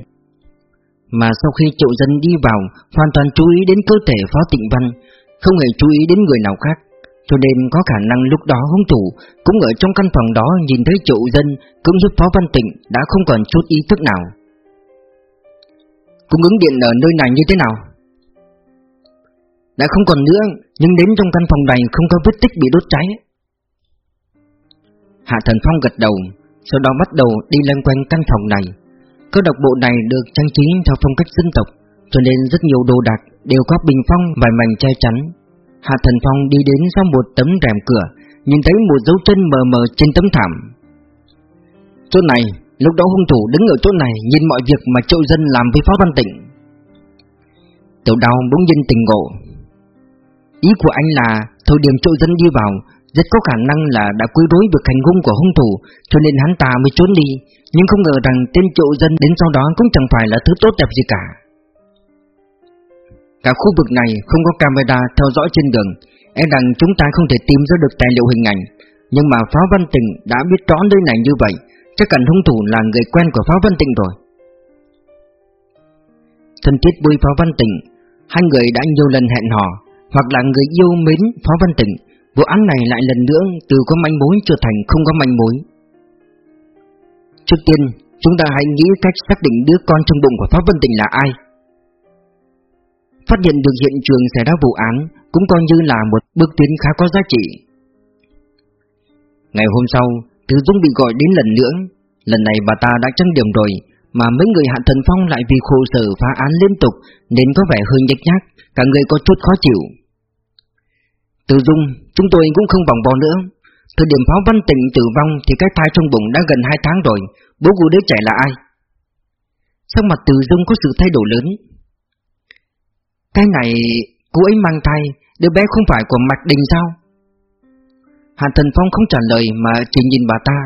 Mà sau khi triệu dân đi vào, Hoàn toàn chú ý đến cơ thể Phó Tịnh Văn, Không hề chú ý đến người nào khác. Cho nên có khả năng lúc đó hung thủ Cũng ở trong căn phòng đó nhìn thấy triệu dân Cũng giúp Phó Văn Tịnh Đã không còn chút ý thức nào. Cung ứng điện ở nơi này như thế nào? Đã không còn nữa Nhưng đến trong căn phòng này không có vết tích bị đốt cháy Hạ Thần Phong gật đầu Sau đó bắt đầu đi lên quanh căn phòng này Câu độc bộ này được trang trí theo phong cách dân tộc, cho nên rất nhiều đồ đạc đều có bình phong và mảnh che chắn. Hạ Thần Phong đi đến sau một tấm rèm cửa, nhìn thấy một dấu chân mờ mờ trên tấm thảm. Chỗ này, lúc đó hung thủ đứng ở chỗ này nhìn mọi việc mà Triệu Dân làm với Phó Văn Tịnh. Tiểu đào bỗng nhiên tình ngộ. Ý của anh là thời điểm Triệu Dân đi vào, Rất có khả năng là đã quy đối được hành hung của hung thủ Cho nên hắn ta mới trốn đi. Nhưng không ngờ rằng tên triệu dân đến sau đó cũng chẳng phải là thứ tốt đẹp gì cả. Cả khu vực này không có camera theo dõi trên đường E rằng chúng ta không thể tìm ra được tài liệu hình ảnh. Nhưng mà Pháo Văn Tịnh đã biết rõ nơi này như vậy Chắc hẳn hung thủ là người quen của Pháo Văn Tịnh rồi. Thân thiết với Pháo Văn Tịnh Hai người đã nhiều lần hẹn hò hoặc là người yêu mến Phó Văn Tịnh, Vụ án này lại lần nữa từ có manh mối trở thành không có manh mối. Trước tiên, Chúng ta hãy nghĩ cách xác định đứa con trong bụng của Phó Văn Tịnh là ai. Phát hiện được hiện trường xảy ra vụ án Cũng coi như là một bước tiến khá có giá trị. Ngày hôm sau, thứ Dung bị gọi đến lần nữa. Lần này bà ta đã trang điểm rồi, Mà mấy người Hạ Thần Phong lại vì khổ sở phá án liên tục Nên có vẻ hơi nhếch nhác, Cả người có chút khó chịu. Từ Dung, Chúng tôi cũng không vòng vo nữa. Thời điểm Pháo Văn Tịnh tử vong Thì cái thai trong bụng đã gần 2 tháng rồi. Bố của đứa trẻ là ai? Sắc mặt Từ Dung có sự thay đổi lớn. Cái này, cô ấy mang thai, Đứa bé không phải của Mạch Đình sao? Hàn Thần Phong không trả lời Mà chỉ nhìn bà ta.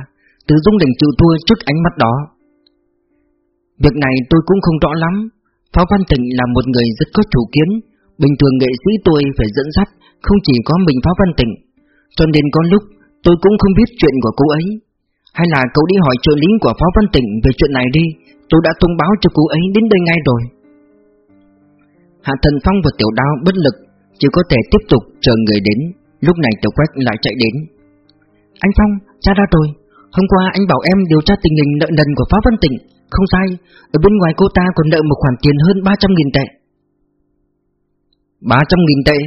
Từ dung đành chịu thua trước ánh mắt đó. Việc này tôi cũng không rõ lắm. Pháo Văn Tịnh là một người rất có chủ kiến. Bình thường nghệ sĩ tôi phải dẫn dắt không chỉ có mình Pháo Văn Tịnh Cho nên có lúc tôi cũng không biết chuyện của cô ấy. Hay là cậu đi hỏi trợ lý của Pháo Văn Tịnh về chuyện này đi Tôi đã thông báo cho cô ấy đến đây ngay rồi. Hạ Thần Phong và Tiểu Đao bất lực Chỉ có thể tiếp tục chờ người đến. Lúc này Tiểu Quách lại chạy đến. Anh Phong, cha ra rồi. Hôm qua anh bảo em điều tra tình hình nợ nần của Phá Văn Tịnh. Không sai Ở bên ngoài cô ta còn nợ một khoản tiền hơn 300.000 tệ. 300.000 tệ?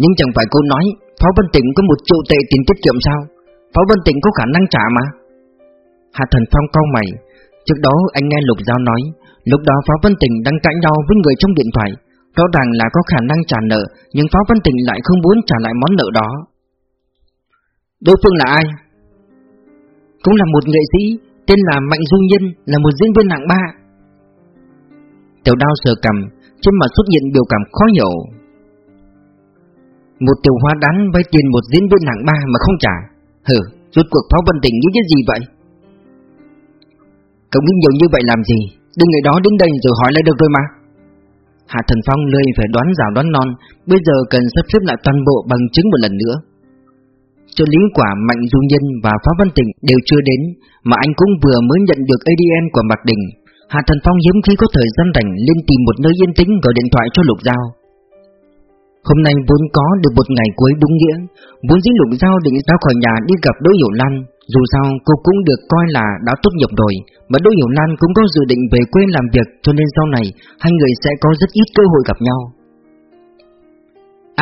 Nhưng chẳng phải cô nói, Phó Văn Tịnh có một triệu tệ tiền tiết kiệm sao? Phó Văn Tịnh có khả năng trả mà. Hạ Thần Phong cau mày. Trước đó, anh nghe Lục Giao nói, Lúc đó Pháo Vân tịnh đang cãi nhau với người trong điện thoại. Rõ ràng là có khả năng trả nợ, Nhưng Pháo Vân tịnh lại không muốn trả lại món nợ đó. Đối phương là ai? Cũng là một nghệ sĩ, Tên là Mạnh Du Nhân, Là một diễn viên hạng ba. Tiểu đao sờ cầm Trên mặt xuất hiện biểu cảm khó hiểu. Một tiểu hoa đán vay tiền một diễn viên hạng ba mà không trả. Hừ, rốt cuộc Pháo Vân Tình nghĩ cái gì vậy? Cậu nghĩ nhiều như vậy làm gì? Đưa người đó đến đây rồi hỏi lại được rồi mà. Hạ Thần Phong lười phải đoán rào đoán non Bây giờ cần sắp xếp lại toàn bộ bằng chứng một lần nữa. Trợ lý quả Mạnh Du Nhân và Phá Văn tình đều chưa đến Mà anh cũng vừa mới nhận được ADN của Mạc Đình. Hạ Thần Phong hiếm khi có thời gian rảnh lên tìm một nơi yên tĩnh gọi điện thoại cho Lục Giao. Hôm nay vốn có được một ngày cuối đúng nghĩa Vốn dĩ Lục Giao định ra khỏi nhà đi gặp Đỗ Hiểu Lan dù sao cô cũng được coi là đã tốt nghiệp rồi Mà Đỗ Hiểu Lan cũng có dự định về quê làm việc Cho nên sau này hai người sẽ có rất ít cơ hội gặp nhau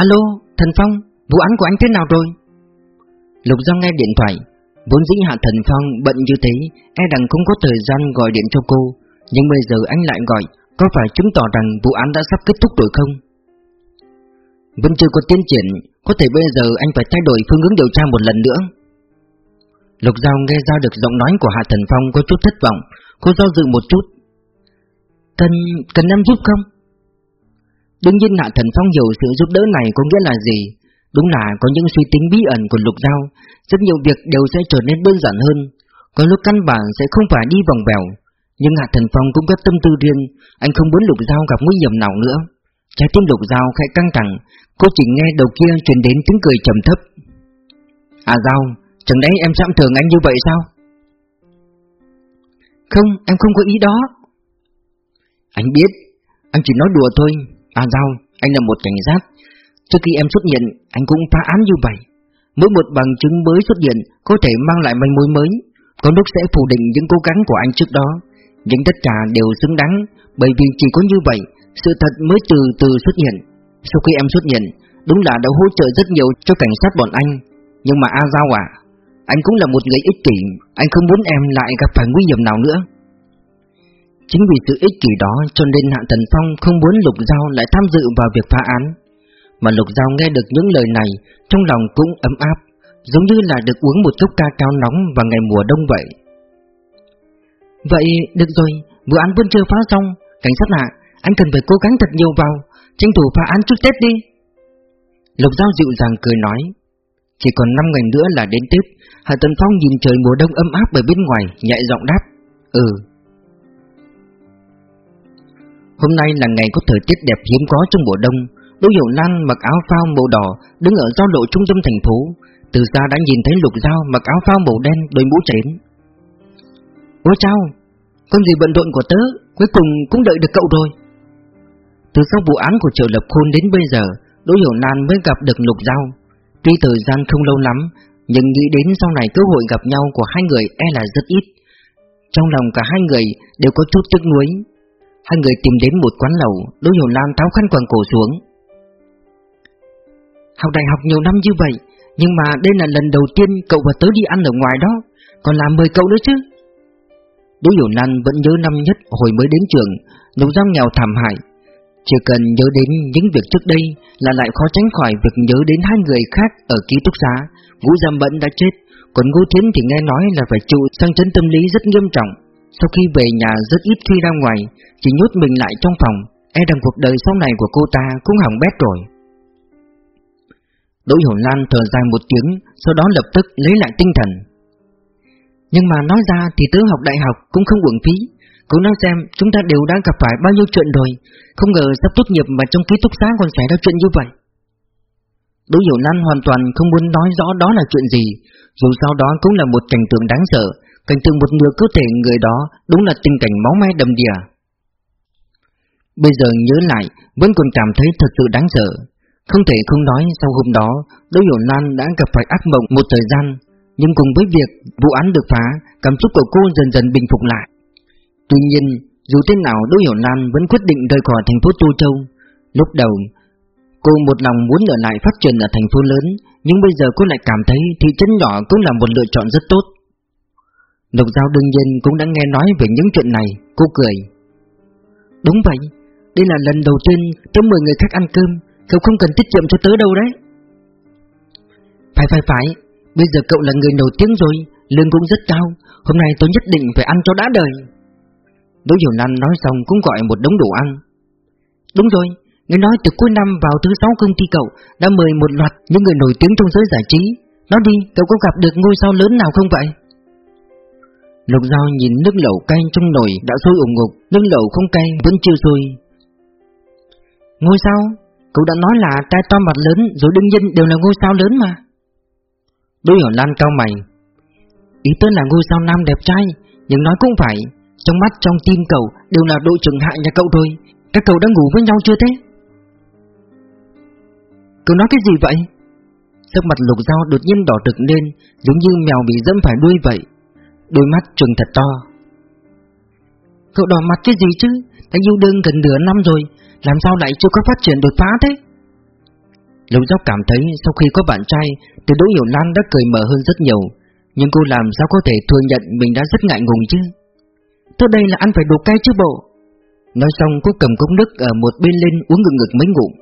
Alo, Thần Phong, vụ án của anh thế nào rồi? Lục giao nghe điện thoại Vốn dĩ hạ Thần Phong bận như thế E rằng không có thời gian gọi điện cho cô Nhưng bây giờ anh lại gọi Có phải chứng tỏ rằng vụ án đã sắp kết thúc rồi không? Vẫn chưa có tiến triển, Có thể bây giờ anh phải thay đổi phương hướng điều tra một lần nữa. Lục Giao nghe ra được giọng nói của Hạ Thần Phong có chút thất vọng, Cô do dự một chút. Cần cần em giúp không? Đương nhiên Hạ Thần Phong hiểu sự giúp đỡ này có nghĩa là gì. Đúng là có những suy tính bí ẩn của Lục Giao, Rất nhiều việc đều sẽ trở nên đơn giản hơn. Có lúc căn bản sẽ không phải đi vòng vèo. Nhưng Hạ Thần Phong cũng có tâm tư riêng, Anh không muốn Lục Giao gặp nguy hiểm nào nữa. Trái tim Lục dao khẽ căng thẳng, Cô chỉ nghe đầu kia truyền đến tiếng cười trầm thấp. À dao Chẳng lẽ em xem thường anh như vậy sao? Không, em không có ý đó. Anh biết, Anh chỉ nói đùa thôi. À dao, anh là một cảnh sát. Trước khi em xuất hiện, anh cũng phá án như vậy. Mỗi một bằng chứng mới xuất hiện Có thể mang lại manh mối mới. Có lúc sẽ phủ định những cố gắng của anh trước đó. Nhưng tất cả đều xứng đáng, Bởi vì chỉ có như vậy sự thật mới từ từ xuất hiện. Sau khi em xuất hiện, Đúng là đã hỗ trợ rất nhiều cho cảnh sát bọn anh. Nhưng mà A Giao à anh cũng là một người ích kỷ. Anh không muốn em lại gặp phải nguy hiểm nào nữa. Chính vì sự ích kỷ đó cho nên Hạ Thần Phong không muốn Lục Giao lại tham dự vào việc phá án. Mà Lục Giao nghe được những lời này, Trong lòng cũng ấm áp, Giống như là được uống một cốc ca cao nóng vào ngày mùa đông vậy. Vậy được rồi, Vụ án vẫn chưa phá xong. Cảnh sát hạ anh cần phải cố gắng thật nhiều vào. Tranh thủ phá án trước Tết đi. Lục Giao dịu dàng cười nói, Chỉ còn 5 ngày nữa là đến Tết. Hạ Tần Phong nhìn trời mùa đông ấm áp ở bên ngoài, Nhẹ giọng đáp Ừ. Hôm nay là ngày có thời tiết đẹp hiếm có trong mùa đông. Đỗ Hiểu Lan mặc áo phao màu đỏ, Đứng ở giao lộ trung tâm thành phố. Từ xa đã nhìn thấy Lục Giao mặc áo phao màu đen, Đôi mũ chén. Ôi chao, Con gì bận rộn của tớ? Cuối cùng cũng đợi được cậu rồi. Từ sau vụ án của Triệu Lập Khôn đến bây giờ, Đỗ Hiểu Nan mới gặp được Lục Giao. Tuy thời gian không lâu lắm, Nhưng nghĩ đến sau này cơ hội gặp nhau của hai người e là rất ít. Trong lòng cả hai người đều có chút tiếc nuối. Hai người tìm đến một quán lẩu, Đỗ Hiểu Lan tháo khăn quàng cổ xuống. Học đại học nhiều năm như vậy, Nhưng mà đây là lần đầu tiên cậu và tớ đi ăn ở ngoài đó. Còn làm mời cậu nữa chứ? Đỗ Hiểu Lan vẫn nhớ năm nhất hồi mới đến trường lục giang nghèo thảm hại. Chỉ cần nhớ đến những việc trước đây Là lại khó tránh khỏi việc nhớ đến hai người khác ở ký túc xá. Vũ Giam Bẫn đã chết, Còn Ngô Thiến thì nghe nói là phải chịu sang chấn tâm lý rất nghiêm trọng. Sau khi về nhà rất ít khi ra ngoài, Chỉ nhốt mình lại trong phòng. E rằng cuộc đời sau này của cô ta cũng hỏng bét rồi. Đỗ Hiểu Lan thở dài một tiếng, Sau đó lập tức lấy lại tinh thần. Nhưng mà nói ra thì tớ học đại học cũng không uổng phí. Cô nói xem, chúng ta đều đã gặp phải bao nhiêu chuyện rồi. Không ngờ sắp tốt nghiệp mà trong ký túc xá còn xảy ra chuyện như vậy. Đỗ Hiểu Lan hoàn toàn không muốn nói rõ đó là chuyện gì. Dù sao đó cũng là một cảnh tượng đáng sợ. Cảnh tượng một nửa cơ thể người đó đúng là tình cảnh máu me đầm đìa. Bây giờ nhớ lại, vẫn còn cảm thấy thật sự đáng sợ. Không thể không nói sau hôm đó, Đỗ Hiểu Lan đã gặp phải ác mộng một thời gian. Nhưng cùng với việc vụ án được phá, Cảm xúc của cô dần dần bình phục lại. Tuy nhiên, dù thế nào Đỗ Hiểu Lan vẫn quyết định rời khỏi thành phố Tô Châu. Lúc đầu, Cô một lòng muốn ở lại phát triển ở thành phố lớn, Nhưng bây giờ cô lại cảm thấy thị trấn nhỏ cũng là một lựa chọn rất tốt. Lục Giao đương nhiên cũng đã nghe nói về những chuyện này, Cô cười. Đúng vậy, Đây là lần đầu tiên tớ mời người khác ăn cơm, Cậu không cần tiết kiệm cho tớ đâu đấy. Phải phải phải, Bây giờ cậu là người nổi tiếng rồi, Lương cũng rất cao, Hôm nay tôi nhất định phải ăn cho đã đời. Đỗ Hiểu Lan nói xong cũng gọi một đống đồ ăn. Đúng rồi người nói từ cuối năm vào thứ sáu công ty cậu Đã mời một loạt những người nổi tiếng trong giới giải trí. Nói đi, cậu có gặp được ngôi sao lớn nào không vậy? Lục Giao nhìn nước lẩu cay trong nồi đã sôi ủng ngục Nước lẩu không cay vẫn chưa sôi. Ngôi sao? Cậu đã nói là tai to mặt lớn Rồi đương nhiên đều là ngôi sao lớn mà. Đối hiểu Lan cao mày. Ý tên là ngôi sao nam đẹp trai Nhưng nói cũng phải. Trong mắt, trong tim cậu đều là đội trưởng hạ nhà cậu thôi Các cậu đã ngủ với nhau chưa thế? Cậu nói cái gì vậy? Sắc mặt lục dao đột nhiên đỏ rực lên, Giống như mèo bị dẫm phải đuôi vậy. Đôi mắt trừng thật to. Cậu đỏ mặt cái gì chứ? Đã yêu đương gần nửa năm rồi, Làm sao lại chưa có phát triển đột phá thế? Lục dao cảm thấy Sau khi có bạn trai Từ Đỗ Hiểu Lan đã cười mở hơn rất nhiều. Nhưng cô làm sao có thể thừa nhận Mình đã rất ngại ngùng chứ? Tới đây là ăn phải đồ cay chứ bộ Nói xong cô cầm cốc nước ở một bên lên uống ngực ngực mấy ngụm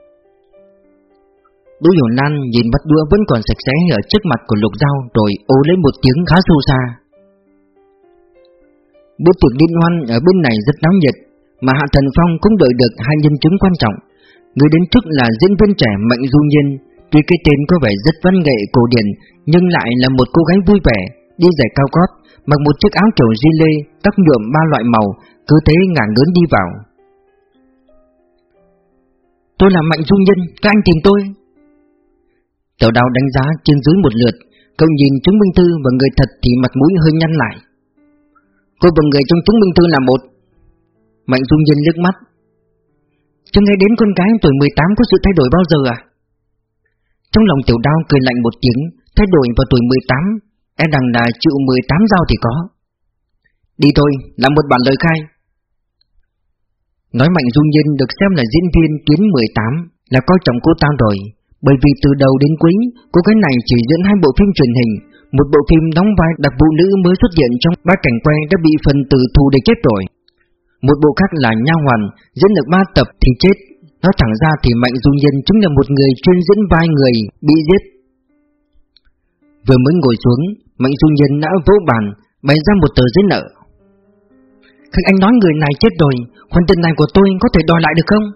Đỗ Hiểu Lan nhìn bát đũa vẫn còn sạch sẽ ở trước mặt của Lục Giao rồi ô lấy một tiếng khá sâu xa. Bữa tiệc liên hoan ở bên này rất náo nhiệt, mà Hạ Thần Phong cũng đợi được hai nhân chứng quan trọng. Người đến trước là diễn viên trẻ Mạnh Du Nhiên, tuy cái tên có vẻ rất văn nghệ cổ điển, nhưng lại là một cô gái vui vẻ, đi giày cao gót, mặc một chiếc áo kiểu di lê, tóc nhuộm ba loại màu, cứ thế ngả ngớn đi vào. Tôi là Mạnh Du nhân, các anh tìm tôi, Tiểu đào đánh giá trên dưới một lượt Cậu nhìn chứng minh thư và người thật thì mặt mũi hơi nhăn lại. Cô và người trong chứng minh thư là một. Mạnh Dung nhân liếc mắt. Chưa nghe đến con gái tuổi 18 có sự thay đổi bao giờ à? Trong lòng tiểu đao cười lạnh một tiếng Thay đổi vào tuổi 18 E đằng là chịu 18 dao thì có Đi thôi, làm một bản lời khai Nói Mạnh Dung Nhiên được xem là diễn viên tuyến 18 Là coi trọng cô ta rồi bởi vì từ đầu đến cuối, cô gái này chỉ diễn hai bộ phim truyền hình, một bộ phim đóng vai đặc vụ nữ mới xuất hiện trong ba cảnh quay đã bị phần tử thù để chết rồi. Một bộ khác là Nha Hoàn, diễn được ba tập thì chết. Nói thẳng ra thì Mạnh Dung Nhân chính là một người chuyên diễn vai người bị giết. Vừa mới ngồi xuống, Mạnh Du Nhân đã vỗ bàn, bày ra một tờ giấy nợ. Các anh nói người này chết rồi, khoản tiền này của tôi có thể đòi lại được không?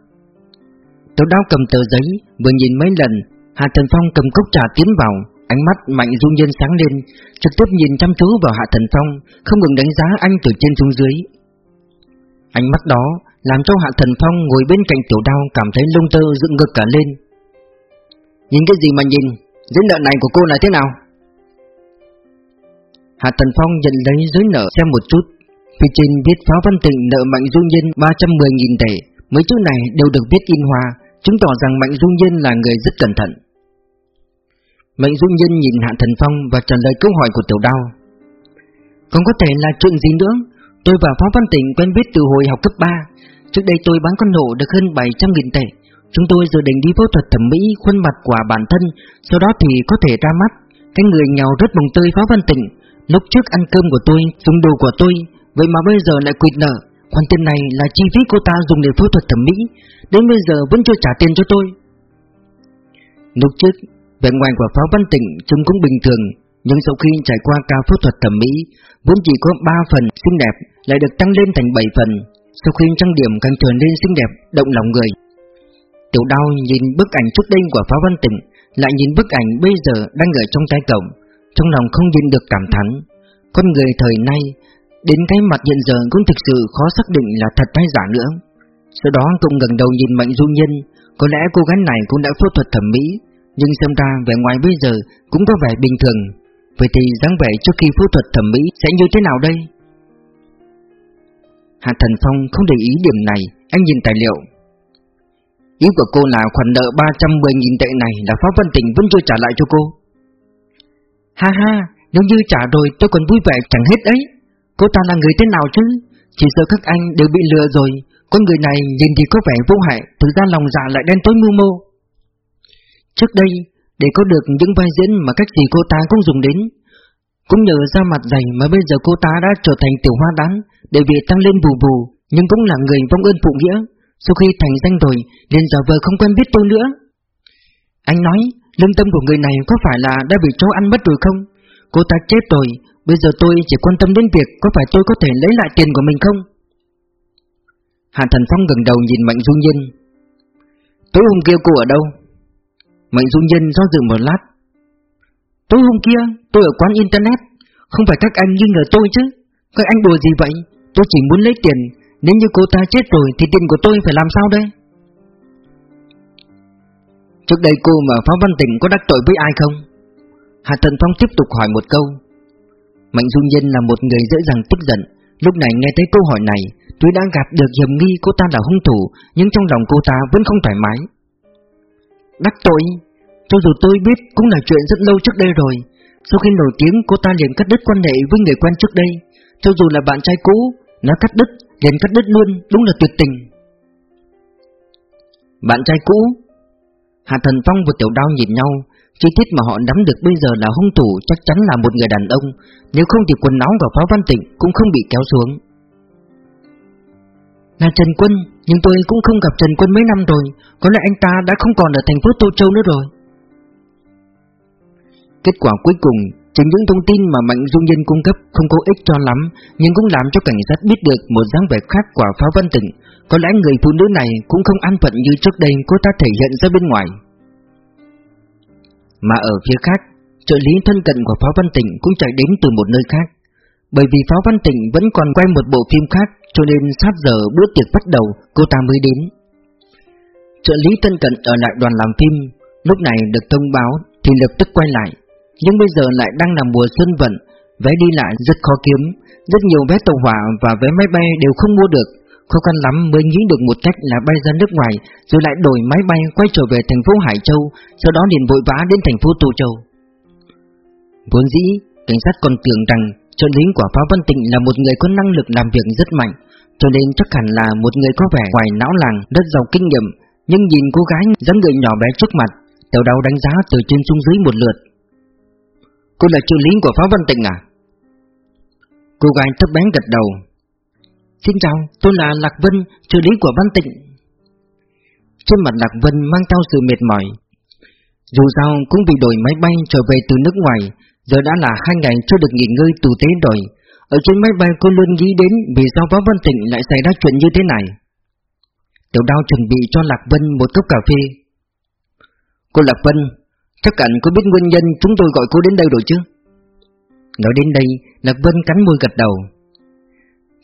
Tiểu đao cầm tờ giấy, vừa nhìn mấy lần, hạ Thần Phong cầm cốc trà tiến vào, Ánh mắt Mạnh Du Nhân sáng lên Trực tiếp nhìn chăm chú vào Hạ Thần Phong Không ngừng đánh giá anh từ trên xuống dưới Ánh mắt đó Làm cho Hạ Thần Phong ngồi bên cạnh tiểu đao Cảm thấy lông tơ dựng ngực cả lên Nhìn cái gì mà nhìn Giấy nợ này của cô là thế nào Hạ Tần Phong nhận lấy giấy nợ xem một chút. Phía trên viết Pháo Văn Tịnh nợ Mạnh Du Nhân 310.000 tệ. Mấy chữ này đều được viết in hoa, Chứng tỏ rằng Mạnh Du Nhân là người rất cẩn thận. Mạnh Du Nhân nhìn Hạ Thần Phong và trả lời câu hỏi của Tiểu Đao. Còn có thể là chuyện gì nữa? Tôi và Pháo Văn Tịnh quen biết từ hồi học cấp 3 Trước đây tôi bán con nổ được hơn 700.000 tệ. Chúng tôi dự định đi phẫu thuật thẩm mỹ khuôn mặt của bản thân, Sau đó thì có thể ra mắt. Cái người nghèo rất mồng tươi Pháo Văn Tịnh. Lúc trước ăn cơm của tôi, dùng đồ của tôi Vậy mà bây giờ lại quỵt nợ. Khoản tiền này là chi phí cô ta dùng để phẫu thuật thẩm mỹ Đến bây giờ vẫn chưa trả tiền cho tôi. Lúc trước Vẻ ngoài của Pháo Văn Tịnh trông cũng bình thường Nhưng sau khi trải qua ca phẫu thuật thẩm mỹ Vốn chỉ có 3 phần xinh đẹp Lại được tăng lên thành 7 phần. Sau khi trang điểm càng trở nên xinh đẹp Động lòng người. Tiểu đau nhìn bức ảnh trước đây của Pháo Văn Tịnh Lại nhìn bức ảnh bây giờ đang ở trong tay cổng. Trong lòng không nhìn được cảm thán. Con người thời nay, Đến cái mặt hiện giờ cũng thực sự khó xác định là thật hay giả nữa. Sau đó cũng gần đầu nhìn Mạnh Du Nhân, Có lẽ cô gái này cũng đã phẫu thuật thẩm mỹ, Nhưng xem ra vẻ ngoài bây giờ cũng có vẻ bình thường. Vậy thì dáng vẻ trước khi phẫu thuật thẩm mỹ sẽ như thế nào đây? Hạ Thần Phong không để ý điểm này, Anh nhìn tài liệu. Ý của cô là khoản nợ 310.000 tệ này là Pháp Văn Tình vẫn chưa trả lại cho cô. Ha ha, nếu như trả rồi tôi còn vui vẻ chẳng hết ấy Cô ta là người thế nào chứ? Chỉ sợ các anh đều bị lừa rồi. Con người này nhìn thì có vẻ vô hại Thực ra lòng dạ lại đen tối mưu mô. Trước đây Để có được những vai diễn mà cách gì cô ta cũng dùng đến Cũng nhờ ra mặt dày mà bây giờ cô ta đã trở thành tiểu hoa đáng Để việc tăng lên bù bù Nhưng cũng là người vong ơn phụ nghĩa. Sau khi thành danh rồi liền giờ vờ không quen biết tôi nữa. Anh nói Lương tâm của người này có phải là đã bị chó ăn mất rồi không Cô ta chết rồi, Bây giờ tôi chỉ quan tâm đến việc có phải tôi có thể lấy lại tiền của mình không? Hạ Thần Phong gần đầu nhìn Mạnh dung Nhân Tối hôm kia cô ở đâu? Mạnh dung Nhân do dự một lát Tối hôm kia, tôi ở quán internet Không phải các anh nghi ngờ tôi chứ Các anh đùa gì vậy? Tôi chỉ muốn lấy tiền Nếu như cô ta chết rồi thì tiền của tôi phải làm sao đây? Trước đây cô mà Phó Văn Tỉnh có đắc tội với ai không? Hạ Tần Phong tiếp tục hỏi một câu. Mạnh Dung Nhân là một người dễ dàng tức giận. Lúc này nghe thấy câu hỏi này Tôi đã gạt được hiểm nghi cô ta là hung thủ Nhưng trong lòng cô ta vẫn không thoải mái. Đắc tội? Cho dù tôi biết cũng là chuyện rất lâu trước đây rồi. Sau khi nổi tiếng cô ta liền cắt đứt quan hệ với người quen trước đây. Cho dù là bạn trai cũ Nó cắt đứt, liền cắt đứt luôn Đúng là tuyệt tình. Bạn trai cũ? Hạ Thần Phong và Tiểu Đao nhìn nhau, Chi tiết mà họ nắm được bây giờ là hung thủ chắc chắn là một người đàn ông, Nếu không thì quần áo và pháo văn tịnh cũng không bị kéo xuống. Là Trần Quân, Nhưng tôi cũng không gặp Trần Quân mấy năm rồi, Có lẽ anh ta đã không còn ở thành phố Tô Châu nữa rồi. Kết quả cuối cùng, Chính những thông tin mà Mạnh Dung Nhân cung cấp không có ích cho lắm, Nhưng cũng làm cho cảnh sát biết được một dáng vẻ khác của Pháo Văn Tịnh có lẽ người phụ nữ này cũng không an phận như trước đây cô ta thể hiện ra bên ngoài mà ở phía khác, trợ lý thân cận của Pháo Văn Tịnh cũng chạy đến từ một nơi khác. Bởi vì Pháo Văn Tịnh vẫn còn quay một bộ phim khác, cho nên sát giờ bữa tiệc bắt đầu, cô ta mới đến. Trợ lý thân cận ở lại đoàn làm phim, lúc này được thông báo thì lập tức quay lại. Nhưng bây giờ lại đang là mùa xuân vận, vé đi lại rất khó kiếm, rất nhiều vé tàu hỏa và vé máy bay đều không mua được, Khó khăn lắm mới nghĩ được một cách là bay ra nước ngoài Rồi lại đổi máy bay quay trở về thành phố Hải Châu Sau đó liền vội vã đến thành phố Tô Châu. Vốn dĩ, cảnh sát còn tưởng rằng trợ lý của Pháo Văn Tịnh là một người có năng lực làm việc rất mạnh Cho nên chắc hẳn là một người có vẻ ngoài não làng, rất giàu kinh nghiệm Nhưng nhìn cô gái dáng người nhỏ bé trước mặt Tiểu đầu đánh giá từ trên xuống dưới một lượt. Cô là trợ lý của Pháo Văn Tịnh à? Cô gái thấp bén gật đầu. Xin chào, tôi là Lạc Vân, trợ lý của Văn Tịnh. Trên mặt Lạc Vân mang theo sự mệt mỏi. Dù sao cũng bị đổi máy bay trở về từ nước ngoài, giờ đã là hai ngày chưa được nghỉ ngơi tù tế rồi. Ở trên máy bay cô luôn nghĩ đến vì sao Võ Văn Tịnh lại xảy ra chuyện như thế này. Tiểu đao chuẩn bị cho Lạc Vân một cốc cà phê. Cô Lạc Vân, Chắc hẳn cô biết nguyên nhân chúng tôi gọi cô đến đây rồi chứ Nói đến đây Lạc Vân cắn môi gật đầu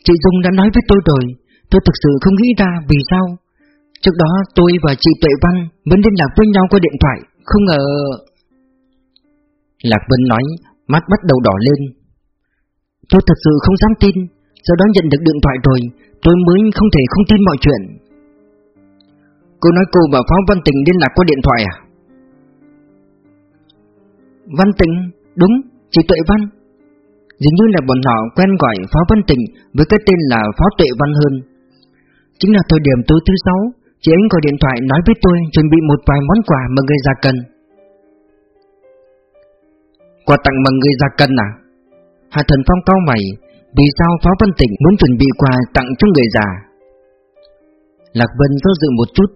Chị Dung đã nói với tôi rồi. Tôi thực sự không nghĩ ra vì sao. Trước đó tôi và chị Tuệ Văn Vẫn liên lạc với nhau qua điện thoại Không ngờ Lạc Vân nói Mắt bắt đầu đỏ lên. Tôi thật sự không dám tin. Sau đó nhận được điện thoại rồi Tôi mới không thể không tin mọi chuyện. Cô nói cô và Pháo Văn Tình liên lạc qua điện thoại à? Văn Tình, đúng, chị Tuệ Văn. Dường như là bọn họ quen gọi Pháo Văn Tịnh với cái tên là Pháo Tuệ Văn hơn. Chính là thời điểm tối thứ sáu, Chị ấy gọi điện thoại nói với tôi chuẩn bị một vài món quà mà người già cần. Quà tặng mà người già cần à? Hạ Thần Phong cao mày, Vì sao Pháo Văn Tịnh muốn chuẩn bị quà tặng cho người già? Lạc Vân do dự một chút.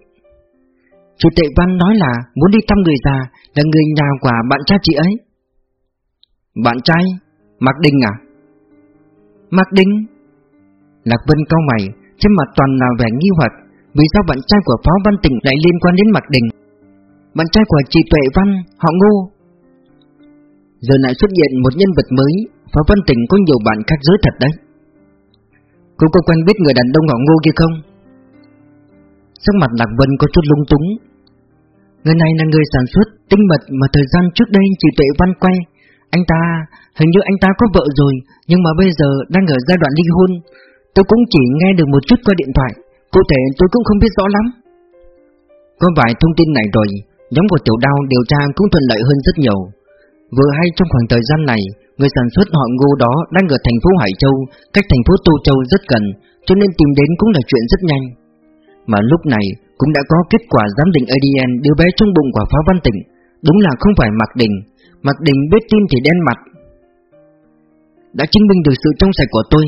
Chủ tệ Văn nói là muốn đi thăm người già Là người nhà của bạn trai chị ấy. Bạn trai? Mạc Đình à? Mạc Đình? Lạc Vân cao mày Trên mặt toàn là vẻ nghi hoặc, Vì sao bạn trai của phó Văn Tịnh lại liên quan đến Mạc Đình Bạn trai của chị Tuệ Văn, Họ ngô Giờ lại xuất hiện một nhân vật mới, phó Văn Tịnh có nhiều bạn khác giới thật đấy Cô có quen biết người đàn ông họ ngô kia không? Sắc mặt Lạc Vân có chút lung túng Người này là người sản xuất tinh mật mà thời gian trước đây chị Tuệ Văn quay anh ta, hình như anh ta có vợ rồi Nhưng mà bây giờ đang ở giai đoạn ly hôn. Tôi cũng chỉ nghe được một chút qua điện thoại Cụ thể tôi cũng không biết rõ lắm. Có vài thông tin này rồi Nhóm của Tiểu Đao điều tra cũng thuận lợi hơn rất nhiều. Vừa hay trong khoảng thời gian này Người sản xuất họ ngô đó đang ở thành phố Hải Châu Cách thành phố Tô Châu rất gần Cho nên tìm đến cũng là chuyện rất nhanh. Mà lúc này cũng đã có kết quả giám định ADN đứa bé trong bụng của Phá Văn Tịnh Đúng là không phải Mạc Đình Mạc Đình biết tin thì đen mặt. Đã chứng minh được sự trong sạch của tôi,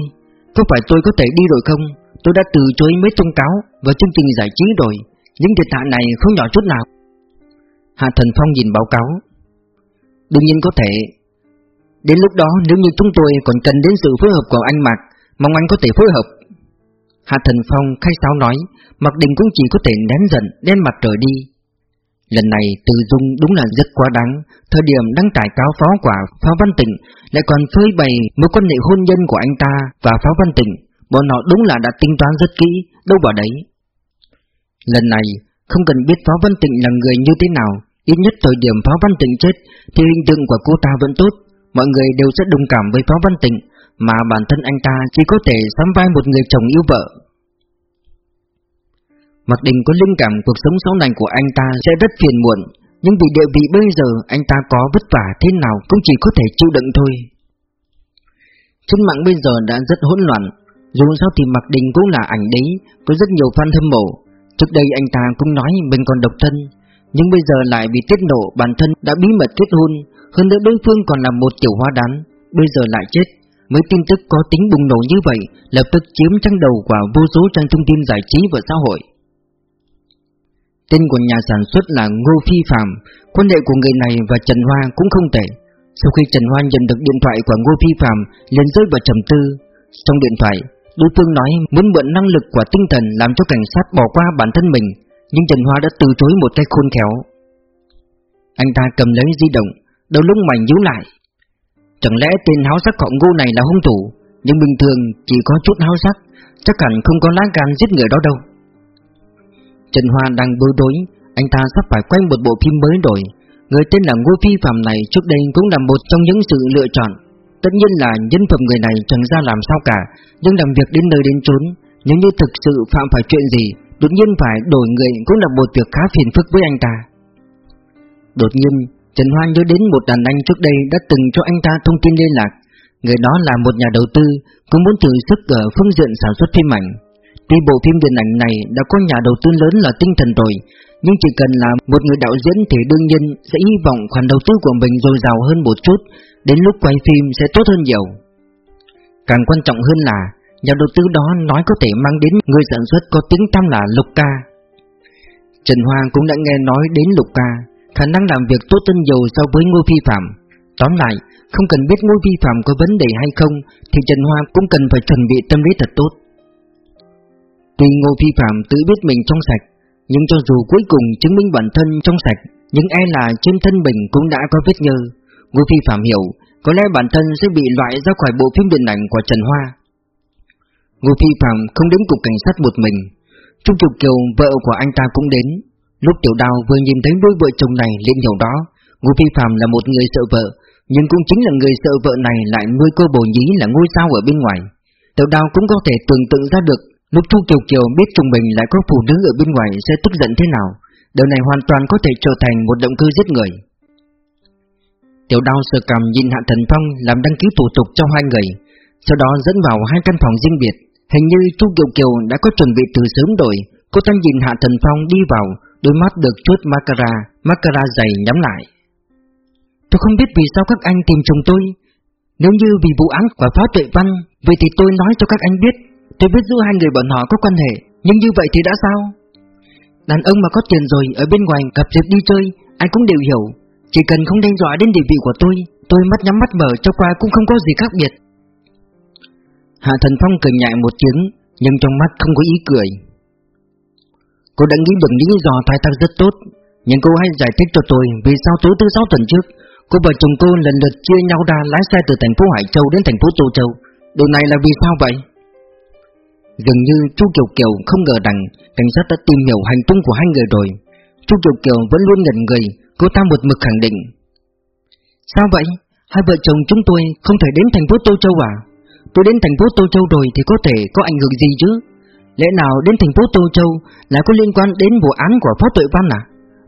Có phải tôi có thể đi rồi không? Tôi đã từ chối mấy thông cáo Và chương trình giải trí rồi. Những thiệt hại này không nhỏ chút nào. Hạ Thần Phong nhìn báo cáo. Đương nhiên có thể. Đến lúc đó, nếu như chúng tôi còn cần đến sự phối hợp của anh Mạc, Mong anh có thể phối hợp. Hạ Thần Phong khai sáo nói, Mạc Đình cũng chỉ có thể nén giận, Đen mặt trời đi. Lần này Từ Dung đúng là rất quá đáng. Thời điểm đăng tải cáo phó quả Pháo Văn Tịnh Lại còn phơi bày mối quan hệ hôn nhân của anh ta Và Pháo Văn Tịnh. Bọn họ đúng là đã tính toán rất kỹ, Đâu vào đấy. Lần này, không cần biết Pháo Văn Tịnh là người như thế nào. Ít nhất thời điểm Pháo Văn Tịnh chết Thì hình tượng của cô ta vẫn tốt. Mọi người đều rất đồng cảm với Pháo Văn Tịnh, Mà bản thân anh ta chỉ có thể sắm vai một người chồng yêu vợ. Mặc định có linh cảm cuộc sống sau này của anh ta sẽ rất phiền muộn, Nhưng vì địa vị bây giờ anh ta có vất vả thế nào cũng chỉ có thể chịu đựng thôi. Trên mạng bây giờ đã rất hỗn loạn, Dù sao thì Mạc Đình cũng là ảnh đấy Có rất nhiều fan hâm mộ. Trước đây anh ta cũng nói mình còn độc thân, Nhưng bây giờ lại bị tiết lộ bản thân đã bí mật kết hôn, Hơn nữa đối phương còn là một tiểu hoa đán, Bây giờ lại chết. Mấy tin tức có tính bùng nổ như vậy, Lập tức chiếm trang đầu của vô số trang thông tin giải trí và xã hội. Tên của nhà sản xuất là Ngô Phi Phạm. Quan hệ của người này và Trần Hoa cũng không tệ. Sau khi Trần Hoa nhận được điện thoại của Ngô Phi Phạm, liền rơi vào trầm tư. Trong điện thoại, Đối phương nói muốn mượn năng lực của tinh thần làm cho cảnh sát bỏ qua bản thân mình, Nhưng Trần Hoa đã từ chối một cách khôn khéo. Anh ta cầm lấy di động, Đầu lông mày nhíu lại. Chẳng lẽ tên háo sắc họ ngô này là hung thủ, Nhưng bình thường chỉ có chút háo sắc, Chắc hẳn không có lá gan giết người đó đâu. Trần Hoa đang bối rối, anh ta sắp phải quay một bộ phim mới rồi. Người tên là Ngô Phi Phạm này trước đây cũng là một trong những sự lựa chọn. Tất nhiên là nhân phẩm người này chẳng ra làm sao cả, nhưng làm việc đến nơi đến chốn, nếu như thực sự phạm phải chuyện gì, đột nhiên phải đổi người cũng là một việc khá phiền phức với anh ta. Đột nhiên, Trần Hoa nhớ đến một đàn anh trước đây đã từng cho anh ta thông tin liên lạc. Người đó là một nhà đầu tư, cũng muốn thử sức ở phương diện sản xuất phim ảnh. Tuy bộ phim điện ảnh này đã có nhà đầu tư lớn là tinh thần rồi, nhưng chỉ cần là một người đạo diễn thì đương nhiên sẽ hy vọng khoản đầu tư của mình dồi dào hơn một chút, đến lúc quay phim sẽ tốt hơn nhiều. Càng quan trọng hơn là, nhà đầu tư đó nói có thể mang đến người sản xuất có tiếng tăm là Lục Ca. Trần Hoàng cũng đã nghe nói đến Lục Ca, khả năng làm việc tốt hơn nhiều so với Ngô Phi Phạm. Tóm lại, không cần biết Ngô Phi Phạm có vấn đề hay không, thì Trần Hoa cũng cần phải chuẩn bị tâm lý thật tốt. Tuy Ngô Phi Phạm tự biết mình trong sạch, nhưng cho dù cuối cùng chứng minh bản thân trong sạch, Nhưng e là trên thân mình cũng đã có vết nhơ. Ngô Phi Phạm hiểu Có lẽ bản thân sẽ bị loại ra khỏi bộ phim điện ảnh của Trần Hoa. Ngô Phi Phạm không đến cục cảnh sát một mình. Trung Trục Kiều vợ của anh ta cũng đến. Lúc Tiểu Đào vừa nhìn thấy đôi vợ chồng này liền hiểu đó Ngô Phi Phạm là một người sợ vợ Nhưng cũng chính là người sợ vợ này lại nuôi cô bồ nhí là ngôi sao ở bên ngoài. Tiểu Đào cũng có thể tưởng tượng ra được Lúc Thu Kiều Kiều biết chồng mình lại có phụ nữ ở bên ngoài sẽ tức giận thế nào, Điều này hoàn toàn có thể trở thành một động cơ giết người. Tiểu đao sờ cầm nhìn Hạ Thần Phong làm đăng ký thủ tục cho hai người, Sau đó dẫn vào hai căn phòng riêng biệt. Hình như Chu Kiều Kiều đã có chuẩn bị từ sớm rồi, Cô ta nhìn Hạ Thần Phong đi vào, Đôi mắt được chốt mascara Mascara dày nhắm lại. Tôi không biết vì sao các anh tìm chồng tôi, Nếu như vì vụ án của phó tuệ văn, Vậy thì tôi nói cho các anh biết. Tôi biết giữa hai người bọn họ có quan hệ, Nhưng như vậy thì đã sao? Đàn ông mà có tiền rồi, Ở bên ngoài cặp dịp đi chơi, Ai cũng đều hiểu. Chỉ cần không đe dọa đến địa vị của tôi Tôi mắt nhắm mắt mở, cho qua cũng không có gì khác biệt. Hạ Thần Phong cười nhại một tiếng, Nhưng trong mắt không có ý cười. Cô đã nghĩ được lý do thai thác rất tốt, Nhưng cô hãy giải thích cho tôi Vì sao tối thứ sáu tuần trước, Cô và chồng cô lần lượt chia nhau ra lái xe từ thành phố Hải Châu đến thành phố Tô Châu. Điều này là vì sao vậy? Dường như Chu Kiều Kiều không ngờ rằng cảnh sát đã tìm hiểu hành tung của hai người rồi. Chu Kiều Kiều vẫn luôn ngẩn người, cô ta một mực khẳng định. Sao vậy? Hai vợ chồng chúng tôi không thể đến thành phố Tô Châu à? Tôi đến thành phố Tô Châu rồi thì có thể có ảnh hưởng gì chứ? Lẽ nào đến thành phố Tô Châu lại có liên quan đến vụ án của Phó Tội Văn à?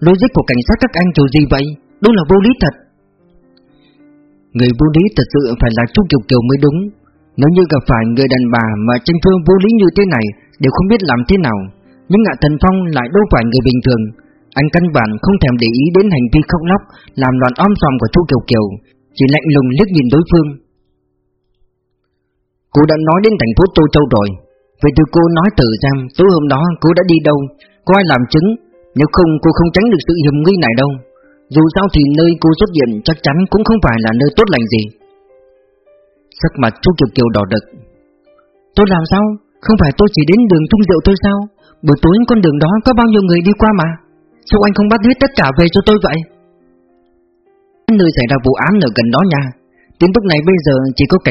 Logic của cảnh sát các anh kiểu gì vậy? Đúng là vô lý thật. Người vô lý thật sự phải là Chu Kiều Kiều mới đúng nếu như gặp phải người đàn bà mà tranh phương vô lý như thế này, Đều không biết làm thế nào. Nhưng Ngạ Thần Phong lại đâu phải người bình thường. Anh căn bản không thèm để ý đến hành vi khóc lóc, Làm loạn om sòm của chú Kiều Kiều, Chỉ lạnh lùng liếc nhìn đối phương. Cô đã nói đến thành phố Tô Châu rồi. Vậy từ cô nói từ giam Tối hôm đó cô đã đi đâu, Có ai làm chứng? Nếu không, cô không tránh được sự hiểm nguy này đâu. Dù sao thì nơi cô xuất hiện chắc chắn cũng không phải là nơi tốt lành gì. Sắc mặt chú Kiều Kiều đỏ đực Tôi làm sao? Không phải tôi chỉ đến đường trung diệu thôi sao? Buổi tối con đường đó có bao nhiêu người đi qua mà Sao anh không bắt hết tất cả về cho tôi vậy? Nơi xảy ra vụ án ở gần đó nha Tin tức này bây giờ chỉ có cảnh